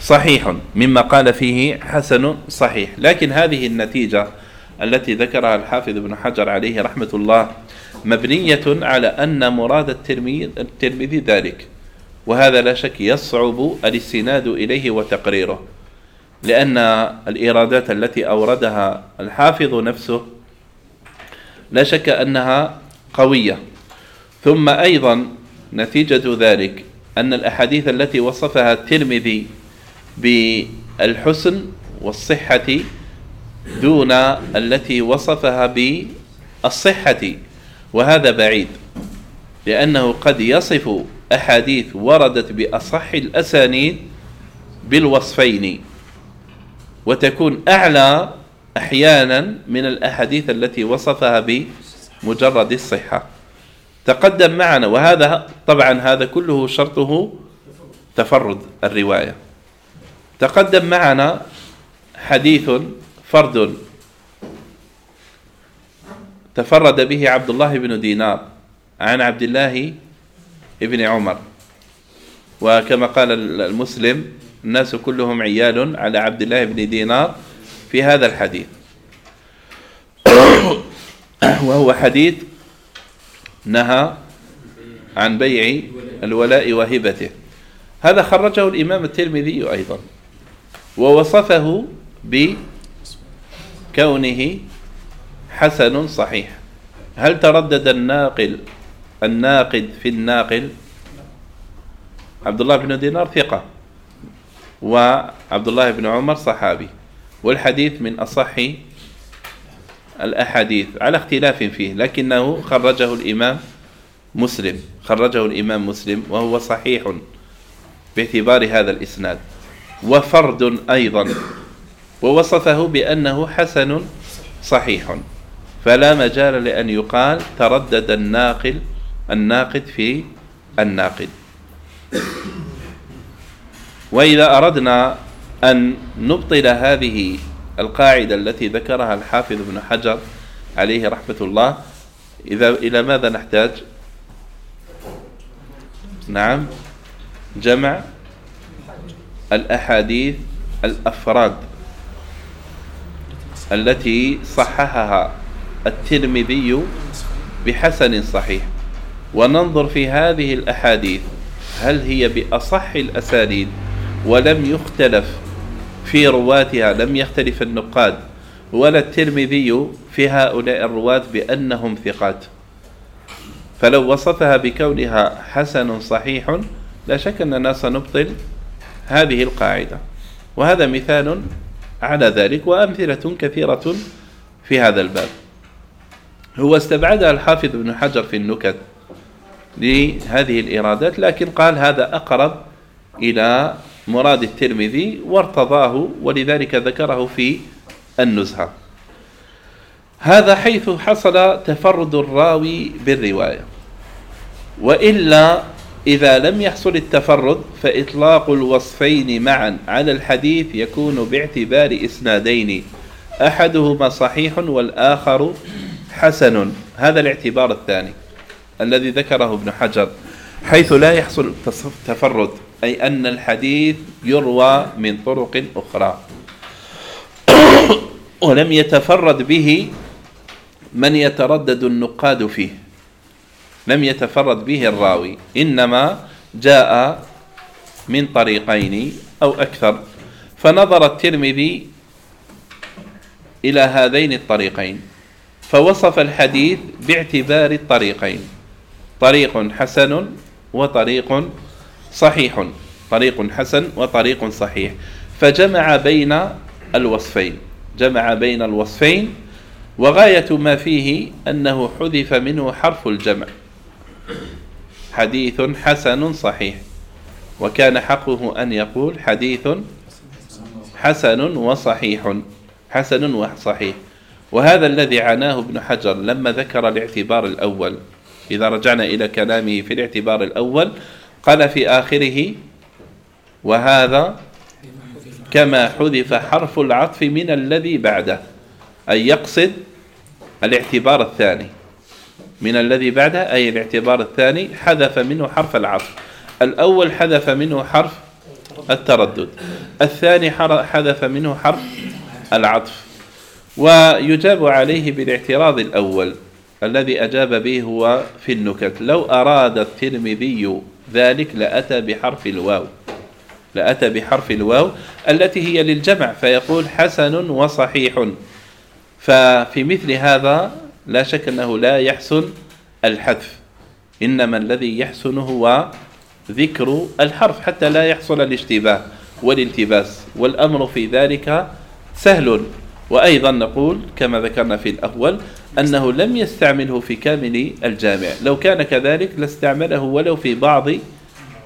صحيح مما قال فيه حسن صحيح. لكن هذه النتيجة التي ذكرها الحافظ ابن حجر عليه رحمة الله مبنية على أن مراد الترمذي ذلك. وهذا لا شك يصعب الاستناد إليه وتقريره. لأن الإيرادات التي أوردها الحافظ نفسه لا شك أنها قوية. ثم أيضا نتيجة ذلك أن الأحاديث التي وصفها الترمذي بالحسن والصحة دون التي وصفها بالصحة وهذا بعيد لأنه قد يصف أحاديث وردت بأصح الأسانيد بالوصفين وتكون أعلى أحيانا من الأحاديث التي وصفها بمجرد الصحة. تقدم معنا وهذا طبعا هذا كله شرطه تفرد الرواية. تقدم معنا حديث فرد تفرد به عبد الله بن دينار عن عبد الله بن عمر. وكما قال المسلم الناس كلهم عيال على عبد الله بن دينار في هذا الحديث. وهو حديث نهى عن بيع الولاء وهبته. هذا خرجه الإمام الترمذي أيضا. ووصفه بكونه حسن صحيح. هل تردد الناقل الناقد في الناقل؟ عبد الله بن دينار ثقة وعبد الله بن عمر صحابي. والحديث من أصح الأحاديث على اختلاف فيه لكنه خرجه الإمام مسلم خرجه الإمام مسلم وهو صحيح باعتبار هذا الإسناد. وفرد أيضا. ووصفه بأنه حسن صحيح. فلا مجال لأن يقال تردد الناقل الناقد في الناقد. وإذا أردنا أن نبطل هذه القاعدة التي ذكرها الحافظ ابن حجر عليه رحمة الله إذا إلى ماذا نحتاج؟ نعم. جمع الأحاديث الأفراد التي صححها الترمذي بحسن صحيح. وننظر في هذه الأحاديث هل هي بأصح الأسانيد؟ ولم يختلف في رواتها لم يختلف النقاد ولا الترمذي في هؤلاء الرواة بأنهم ثقات. فلو وصفها بكونها حسن صحيح لا شك أننا سنبطل هذه القاعدة. وهذا مثال على ذلك وأمثلة كثيرة في هذا الباب. هو استبعدها الحافظ ابن حجر في النكت لهذه الإرادات لكن قال هذا أقرب إلى مراد الترمذي وارتضاه ولذلك ذكره في النزهة. هذا حيث حصل تفرد الراوي بالرواية. وإلا إذا لم يحصل التفرد فإطلاق الوصفين معا على الحديث يكون باعتبار إسنادين. أحدهما صحيح والآخر حسن. هذا الاعتبار الثاني الذي ذكره ابن حجر. حيث لا يحصل تفرد أي أن الحديث يروى من طرق أخرى. ولم يتفرد به من يتردد النقاد فيه. لم يتفرد به الراوي إنما جاء من طريقين أو أكثر. فنظر الترمذي إلى هذين الطريقين فوصف الحديث باعتبار الطريقين طريق حسن وطريق صحيح طريق حسن وطريق صحيح. فجمع بين الوصفين جمع بين الوصفين وغاية ما فيه أنه حذف منه حرف الجمع. حديث حسن صحيح. وكان حقه أن يقول حديث حسن وصحيح. حسن وصحيح. وهذا الذي عناه ابن حجر لما ذكر الاعتبار الأول. إذا رجعنا إلى كلامه في الاعتبار الأول قال في آخره وهذا كما حذف حرف العطف من الذي بعده. أي يقصد الاعتبار الثاني. من الذي بعده أي الاعتبار الثاني حذف منه حرف العطف. الأول حذف منه حرف التردد. الثاني حذف منه حرف العطف. ويجاب عليه بالاعتراض الأول. الذي أجاب به هو في النكت. لو أراد الترمذي ذلك لأتى بحرف الواو. لأتى بحرف الواو التي هي للجمع فيقول حسن وصحيح. ففي مثل هذا لا شك أنه لا يحسن الحذف. إنما الذي يحسن هو ذكر الحرف حتى لا يحصل الاشتباه والالتباس. والأمر في ذلك سهل. وأيضا نقول كما ذكرنا في الأول أنه لم يستعمله في كامل الجامع. لو كان كذلك لاستعمله ولو في بعض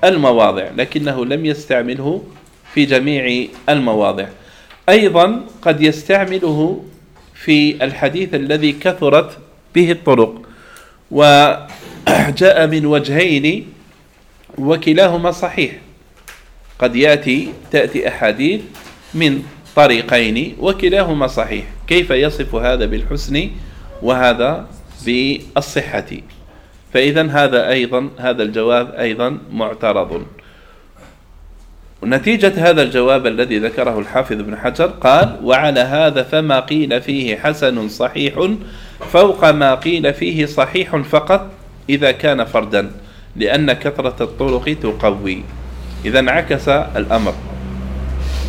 المواضع لكنه لم يستعمله في جميع المواضع. أيضا قد يستعمله في الحديث الذي كثرت به الطرق. وجاء من وجهين وكلاهما صحيح. قد يأتي تأتي أحاديث من طريقين وكلاهما صحيح. كيف يصف هذا بالحسن وهذا بالصحة؟ فإذا هذا أيضا هذا الجواب أيضا معترض. نتيجة هذا الجواب الذي ذكره الحافظ ابن حجر قال وعلى هذا فما قيل فيه حسن صحيح فوق ما قيل فيه صحيح فقط إذا كان فردا لأن كثرة الطرق تقوي. إذا انعكس الأمر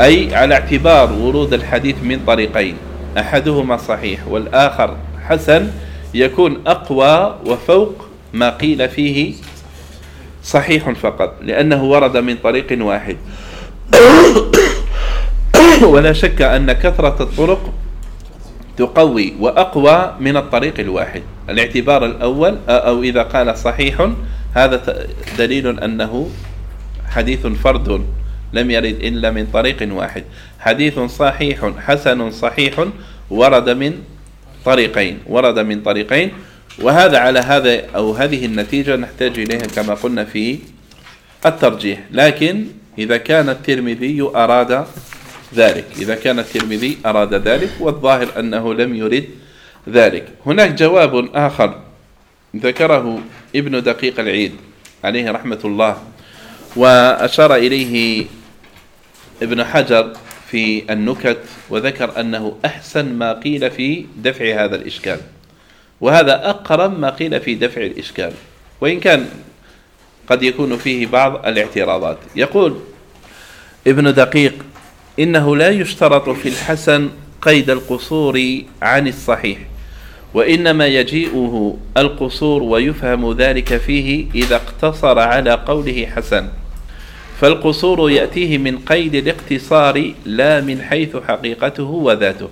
أي على اعتبار ورود الحديث من طريقين أحدهما صحيح والآخر حسن يكون أقوى وفوق ما قيل فيه صحيح فقط لأنه ورد من طريق واحد. ولا شك أن كثرة الطرق تقوي وأقوى من الطريق الواحد. الاعتبار الأول أو إذا قال صحيح هذا دليل أنه حديث فرد لم يرد إلا من طريق واحد. حديث صحيح حسن صحيح ورد من طريقين ورد من طريقين. وهذا على هذا أو هذه النتيجة نحتاج إليها كما قلنا في الترجيح. لكن إذا كان الترمذي أراد ذلك إذا كان الترمذي أراد ذلك والظاهر أنه لم يرد ذلك. هناك جواب آخر ذكره ابن دقيق العيد عليه رحمة الله وأشار إليه ابن حجر في النكت وذكر أنه أحسن ما قيل في دفع هذا الإشكال. وهذا أقرب ما قيل في دفع الإشكال وإن كان قد يكون فيه بعض الاعتراضات. يقول ابن دقيق إنه لا يشترط في الحسن قيد القصور عن الصحيح وإنما يجيئه القصور ويفهم ذلك فيه إذا اقتصر على قوله حسن. فالقصور يأتيه من قيد الاقتصار لا من حيث حقيقته وذاته.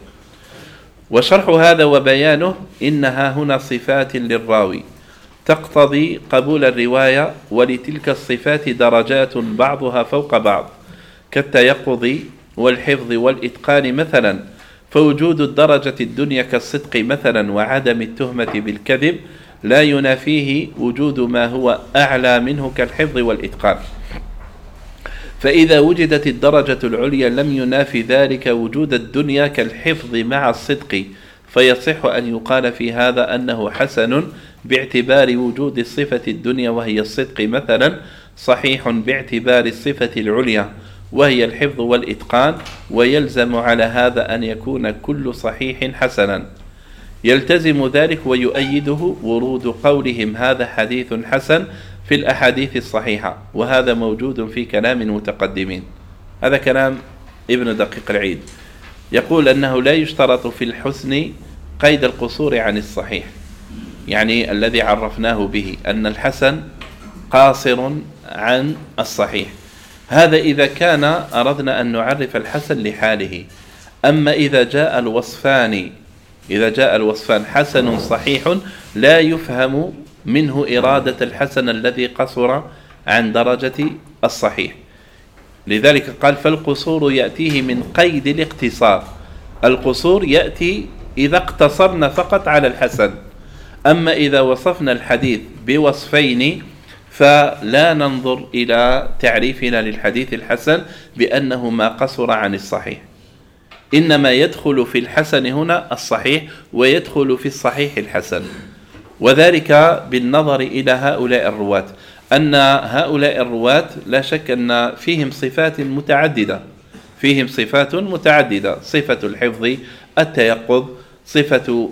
وشرح هذا وبيانه إنها هنا صفات للراوي. تقتضي قبول الرواية ولتلك الصفات درجات بعضها فوق بعض. كالتيقظ والحفظ والإتقان مثلا فوجود الدرجة الدنيا كالصدق مثلا وعدم التهمة بالكذب لا ينافيه وجود ما هو أعلى منه كالحفظ والإتقان. فإذا وجدت الدرجة العليا لم ينافي ذلك وجود الدنيا كالحفظ مع الصدق فيصح أن يقال في هذا أنه حسن باعتبار وجود الصفة الدنيا وهي الصدق مثلا صحيح باعتبار الصفة العليا وهي الحفظ والإتقان ويلزم على هذا أن يكون كل صحيح حسنا. يلتزم ذلك ويؤيده ورود قولهم هذا حديث حسن في الأحاديث الصحيحة وهذا موجود في كلام المتقدمين. هذا كلام ابن دقيق العيد. يقول أنه لا يشترط في الحسن قيد القصور عن الصحيح يعني الذي عرفناه به أن الحسن قاصر عن الصحيح. هذا إذا كان أردنا أن نعرف الحسن لحاله. أما إذا جاء الوصفان إذا جاء الوصفان حسن صحيح لا يفهم منه إرادة الحسن الذي قصر عن درجة الصحيح. لذلك قال فالقصور يأتيه من قيد الاقتصار. القصور يأتي إذا اقتصرنا فقط على الحسن. أما إذا وصفنا الحديث بوصفين فلا ننظر إلى تعريفنا للحديث الحسن بأنه ما قصر عن الصحيح. إنما يدخل في الحسن هنا الصحيح ويدخل في الصحيح الحسن. وذلك بالنظر إلى هؤلاء الرواة. أن هؤلاء الرواة لا شك أن فيهم صفات متعددة. فيهم صفات متعددة. صفة الحفظ التيقظ صفة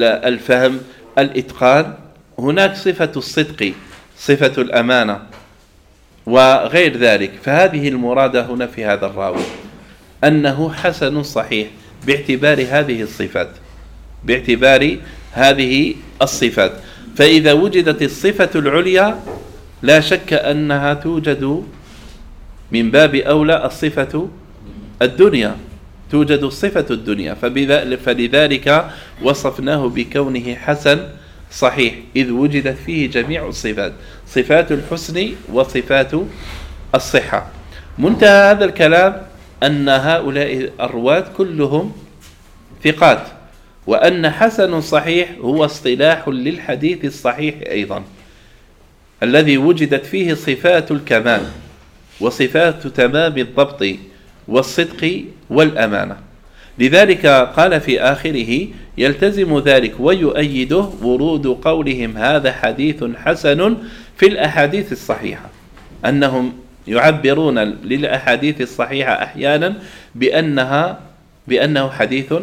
الفهم الإتقان. هناك صفة الصدق صفة الأمانة وغير ذلك. فهذه المرادة هنا في هذا الراوي. أنه حسن صحيح باعتبار هذه الصفات. باعتبار هذه الصفات. فإذا وجدت الصفة العليا لا شك أنها توجد من باب أولى الصفة الدنيا. توجد الصفة الدنيا. فلذلك وصفناه بكونه حسن صحيح. إذ وجدت فيه جميع الصفات صفات الحسن وصفات الصحة. منتهى هذا الكلام أن هؤلاء الرواة كلهم ثقات. وأن حسن صحيح هو اصطلاح للحديث الصحيح أيضا الذي وجدت فيه صفات الكمال وصفات تمام الضبط والصدق والأمانة. لذلك قال في آخره يلتزم ذلك ويؤيده ورود قولهم هذا حديث حسن في الأحاديث الصحيحة. أنهم يعبرون للأحاديث الصحيحة أحيانا بأنها بأنه حديث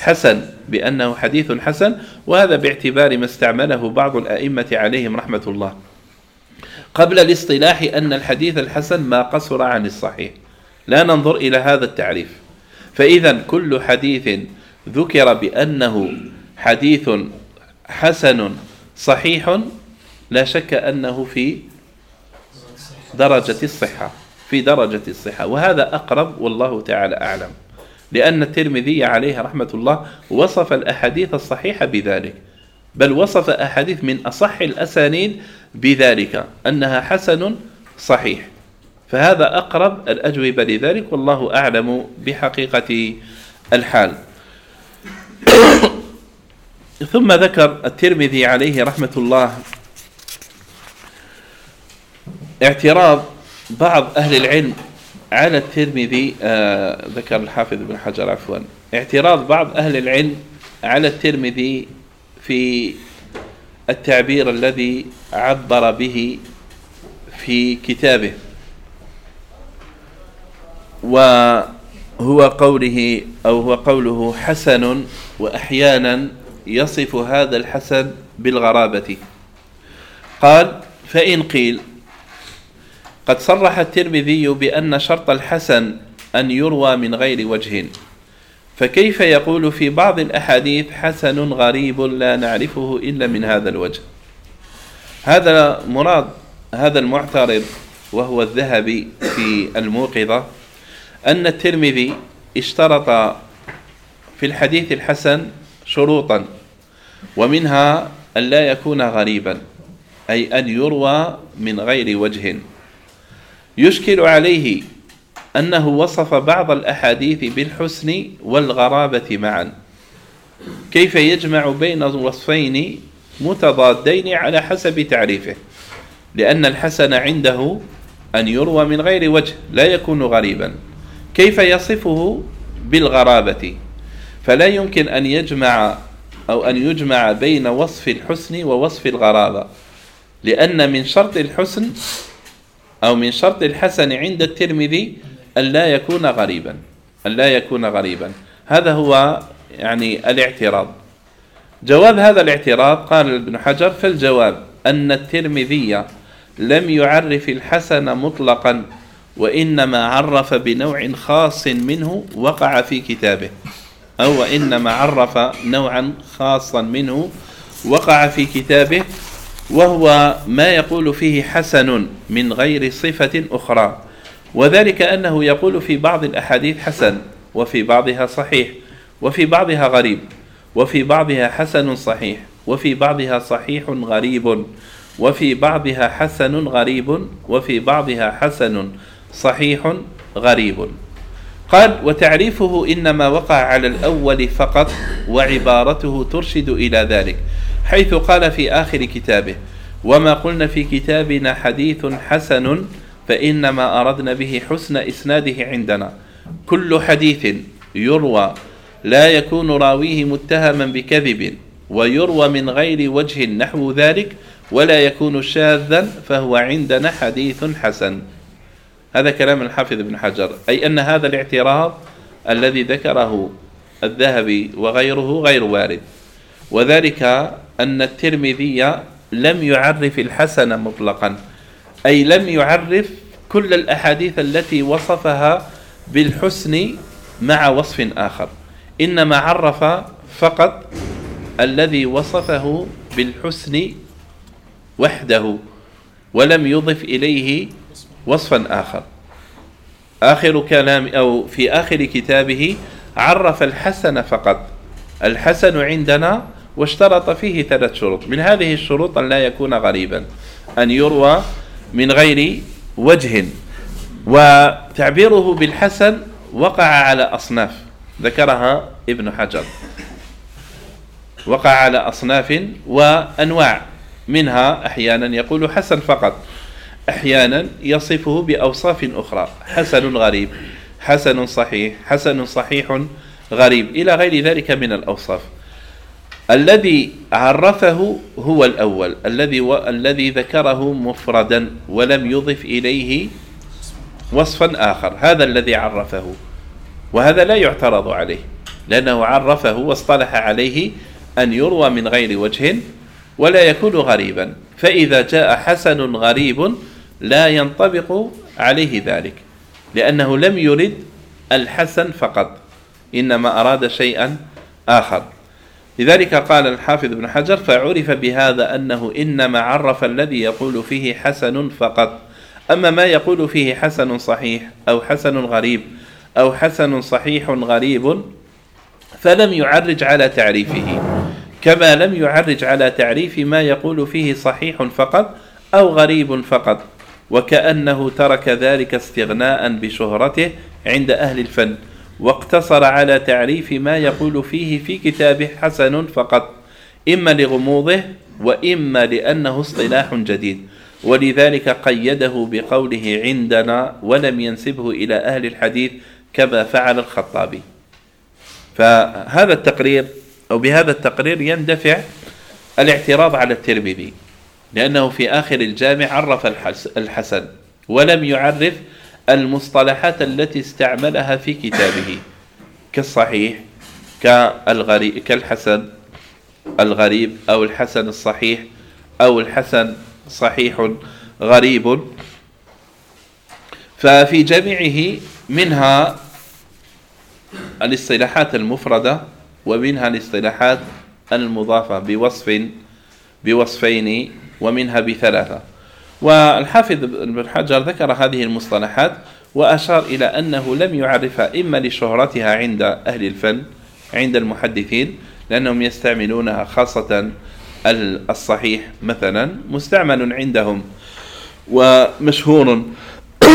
حسن بأنه حديث حسن وهذا باعتبار ما استعمله بعض الأئمة عليهم رحمة الله. قبل الاصطلاح أن الحديث الحسن ما قصر عن الصحيح. لا ننظر إلى هذا التعريف. فإذا كل حديث ذكر بأنه حديث حسن صحيح لا شك أنه في درجة الصحة في درجة الصحة. وهذا أقرب والله تعالى أعلم. لأن الترمذي عليه رحمة الله وصف الأحاديث الصحيحة بذلك. بل وصف أحاديث من أصح الأسانيد بذلك أنها حسن صحيح. فهذا أقرب الأجوبة لذلك والله أعلم بحقيقة الحال. ثم ذكر الترمذي عليه رحمة الله اعتراض بعض أهل العلم على الترمذي آه ذكر الحافظ بن حجر عفوا. اعتراض بعض أهل العلم على الترمذي في التعبير الذي عبر به في كتابه. وهو قوله أو هو قوله حسن وأحيانا يصف هذا الحسن بالغرابة. قال فإن قيل قد صرح الترمذي بأن شرط الحسن أن يروى من غير وجه. فكيف يقول في بعض الأحاديث حسن غريب لا نعرفه إلا من هذا الوجه؟ هذا مراد هذا المعترض وهو الذهبي في الموقظة أن الترمذي اشترط في الحديث الحسن شروطا ومنها أن لا يكون غريبا أي أن يروى من غير وجه. يشكل عليه أنه وصف بعض الأحاديث بالحسن والغرابة معا. كيف يجمع بين وصفين متضادين على حسب تعريفه؟ لأن الحسن عنده أن يروى من غير وجه لا يكون غريبا. كيف يصفه بالغرابة؟ فلا يمكن أن يجمع أو أن يجمع بين وصف الحسن ووصف الغرابة لأن من شرط الحسن أو من شرط الحسن عند الترمذي أن لا يكون غريبا أن لا يكون غريبا. هذا هو يعني الاعتراض. جواب هذا الاعتراض قال ابن حجر فالجواب أن الترمذي لم يعرف الحسن مطلقا وإنما عرف بنوع خاص منه وقع في كتابه أو وإنما عرف نوعا خاصا منه وقع في كتابه وهو ما يقول فيه حسن من غير صفة أخرى. وذلك أنه يقول في بعض الأحاديث حسن وفي بعضها صحيح وفي بعضها غريب وفي بعضها حسن صحيح وفي بعضها صحيح غريب وفي بعضها حسن غريب وفي بعضها حسن صحيح غريب. قال وتعريفه إنما وقع على الأول فقط وعبارته ترشد إلى ذلك. حيث قال في آخر كتابه وما قلنا في كتابنا حديث حسن فإنما أردنا به حسن إسناده عندنا. كل حديث يروى لا يكون راويه متهما بكذب ويروى من غير وجه نحو ذلك ولا يكون شاذا فهو عندنا حديث حسن. هذا كلام الحافظ ابن حجر أي أن هذا الاعتراض الذي ذكره الذهبي وغيره غير وارد. وذلك أن الترمذي لم يعرف الحسن مطلقا. أي لم يعرف كل الأحاديث التي وصفها بالحسن مع وصف آخر. إنما عرف فقط الذي وصفه بالحسن وحده ولم يضف إليه وصفا آخر. آخر كلام أو في آخر كتابه عرف الحسن فقط. الحسن عندنا واشترط فيه ثلاث شروط. من هذه الشروط أن لا يكون غريبا. أن يروى من غير وجه. وتعبيره بالحسن وقع على أصناف. ذكرها ابن حجر. وقع على أصناف وأنواع. منها أحيانا يقول حسن فقط. أحيانا يصفه بأوصاف أخرى. حسن غريب حسن صحيح حسن صحيح غريب. إلى غير ذلك من الأوصاف. الذي عرفه هو الأول الذي و... الذي ذكره مفردا ولم يضف إليه وصفا آخر هذا الذي عرفه وهذا لا يعترض عليه لأنه عرفه واصطلح عليه أن يروى من غير وجه ولا يكون غريبا فإذا جاء حسن غريب لا ينطبق عليه ذلك لأنه لم يرد الحسن فقط إنما أراد شيئا آخر. لذلك قال الحافظ ابن حجر فعرف بهذا أنه إنما عرف الذي يقول فيه حسن فقط. أما ما يقول فيه حسن صحيح أو حسن غريب أو حسن صحيح غريب فلم يعرج على تعريفه. كما لم يعرج على تعريف ما يقول فيه صحيح فقط أو غريب فقط. وكأنه ترك ذلك استغناء بشهرته عند أهل الفن. واقتصر على تعريف ما يقول فيه في كتابه حسن فقط إما لغموضه وإما لأنه اصطلاح جديد. ولذلك قيده بقوله عندنا ولم ينسبه إلى أهل الحديث كما فعل الخطابي. فهذا التقرير أو بهذا التقرير يندفع الاعتراض على الترمذي لأنه في آخر الجامع عرف الحسن ولم يعرف المصطلحات التي استعملها في كتابه كالصحيح كالغريب كالحسن الغريب أو الحسن الصحيح أو الحسن صحيح غريب. ففي جميعه منها الاصطلاحات المفردة ومنها الاصطلاحات المضافة بوصف بوصفين ومنها بثلاثة. والحافظ ابن حجر ذكر هذه المصطلحات وأشار إلى أنه لم يعرفها إما لشهرتها عند أهل الفن عند المحدثين لأنهم يستعملونها خاصة الصحيح مثلا مستعمل عندهم ومشهور.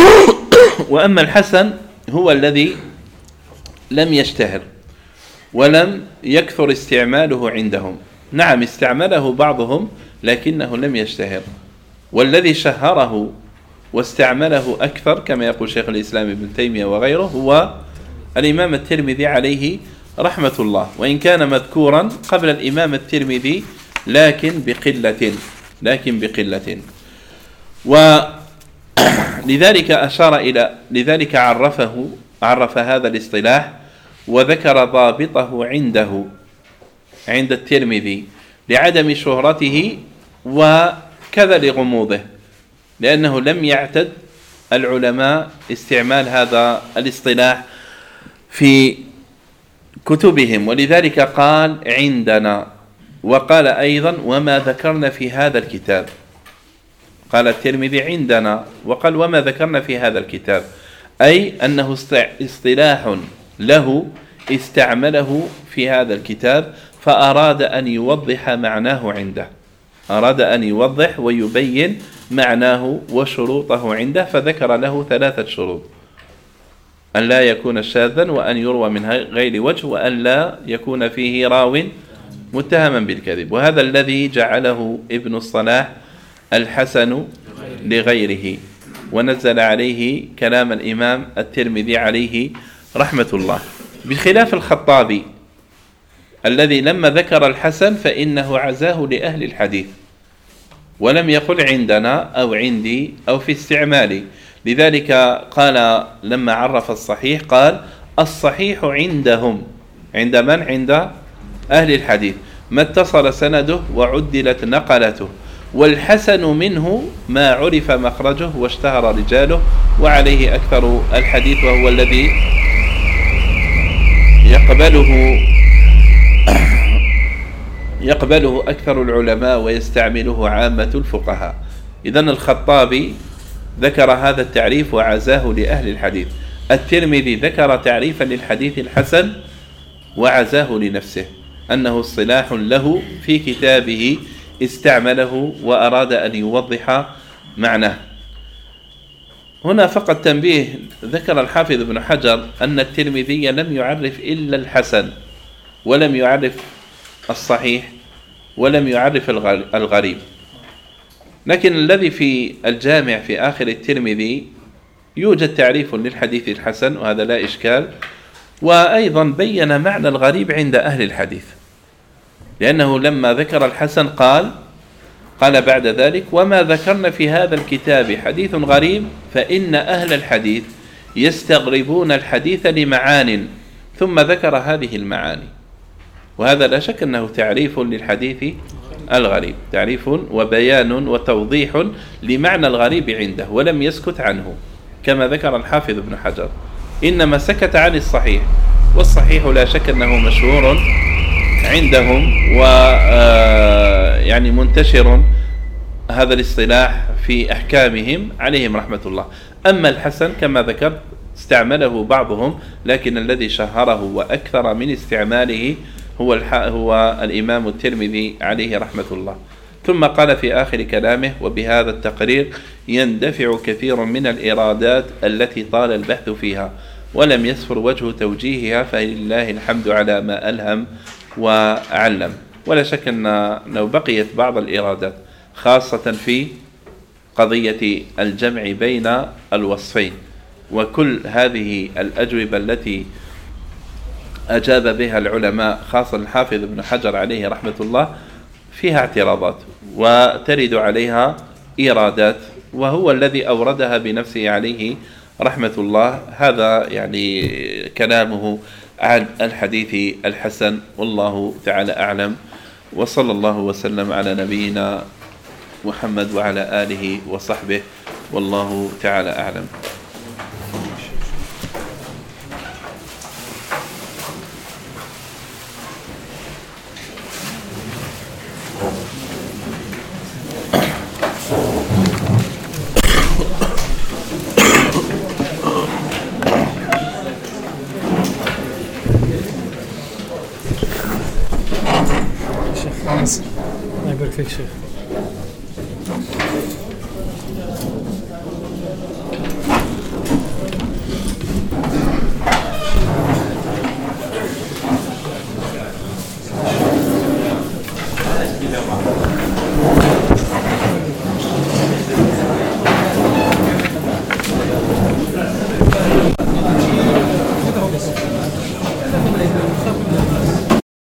وأما الحسن هو الذي لم يشتهر ولم يكثر استعماله عندهم. نعم استعمله بعضهم لكنه لم يشتهر. والذي شهره واستعمله أكثر كما يقول شيخ الإسلام ابن تيمية وغيره هو الإمام الترمذي عليه رحمة الله. وإن كان مذكورا قبل الإمام الترمذي لكن بقلة لكن بقلة. ولذلك أشار إلى لذلك عرفه عرف هذا الاصطلاح وذكر ضابطه عنده عند الترمذي لعدم شهرته وكذا لغموضه لأنه لم يعتد العلماء استعمال هذا الاصطلاح في كتبهم. ولذلك قال عندنا وقال أيضا وما ذكرنا في هذا الكتاب قال الترمذي عندنا وقال وما ذكرنا في هذا الكتاب أي أنه اصطلاح له استعمله في هذا الكتاب فأراد أن يوضح معناه عنده. أراد أن يوضح ويبين معناه وشروطه عنده فذكر له ثلاثة شروط. أن لا يكون شاذا وأن يروى من غير وجه وأن لا يكون فيه راو متهما بالكذب. وهذا الذي جعله ابن الصلاح الحسن لغيره. ونزل عليه كلام الإمام الترمذي عليه رحمة الله. بخلاف الخطابي الذي لما ذكر الحسن فإنه عزاه لأهل الحديث ولم يقل عندنا أو عندي أو في استعمالي لذلك قال لما عرف الصحيح قال الصحيح عندهم. عند من؟ عند أهل الحديث. ما اتصل سنده وعدلت نقلته. والحسن منه ما عرف مخرجه واشتهر رجاله وعليه أكثر الحديث وهو الذي يقبله يقبله أكثر العلماء ويستعمله عامة الفقهاء. إذا الخطابي ذكر هذا التعريف وعزاه لأهل الحديث. الترمذي ذكر تعريفا للحديث الحسن وعزاه لنفسه أنه اصطلاح له في كتابه استعمله وأراد أن يوضح معناه. هنا فقط تنبيه ذكر الحافظ ابن حجر أن الترمذي لم يعرف إلا الحسن ولم يعرف الصحيح. ولم يعرف الغريب. لكن الذي في الجامع في آخر الترمذي يوجد تعريف للحديث الحسن وهذا لا إشكال وأيضا بين معنى الغريب عند أهل الحديث. لأنه لما ذكر الحسن قال قال بعد ذلك وما ذكرنا في هذا الكتاب حديث غريب فإن أهل الحديث يستغربون الحديث لمعان ثم ذكر هذه المعاني. وهذا لا شك أنه تعريف للحديث الغريب تعريف وبيان وتوضيح لمعنى الغريب عنده ولم يسكت عنه كما ذكر الحافظ ابن حجر. إنما سكت عن الصحيح والصحيح لا شك أنه مشهور عندهم و آه، يعني منتشر هذا الاصطلاح في أحكامهم عليهم رحمة الله. أما الحسن كما ذكرت استعمله بعضهم لكن الذي شهره وأكثر من استعماله هو هو الإمام الترمذي عليه رحمة الله. ثم قال في آخر كلامه وبهذا التقرير يندفع كثير من الإرادات التي طال البحث فيها ولم يسفر وجه توجيهها فلله الحمد على ما ألهم وعلم. ولا شك أن لو بقيت بعض الإرادات خاصة في قضية الجمع بين الوصفين وكل هذه الأجوبة التي أجاب بها العلماء خاصة الحافظ ابن حجر عليه رحمة الله فيها اعتراضات وترد عليها إيرادات وهو الذي أوردها بنفسه عليه رحمة الله. هذا يعني كلامه عن الحديث الحسن والله تعالى أعلم. وصلى الله وسلم على نبينا محمد وعلى آله وصحبه والله تعالى أعلم.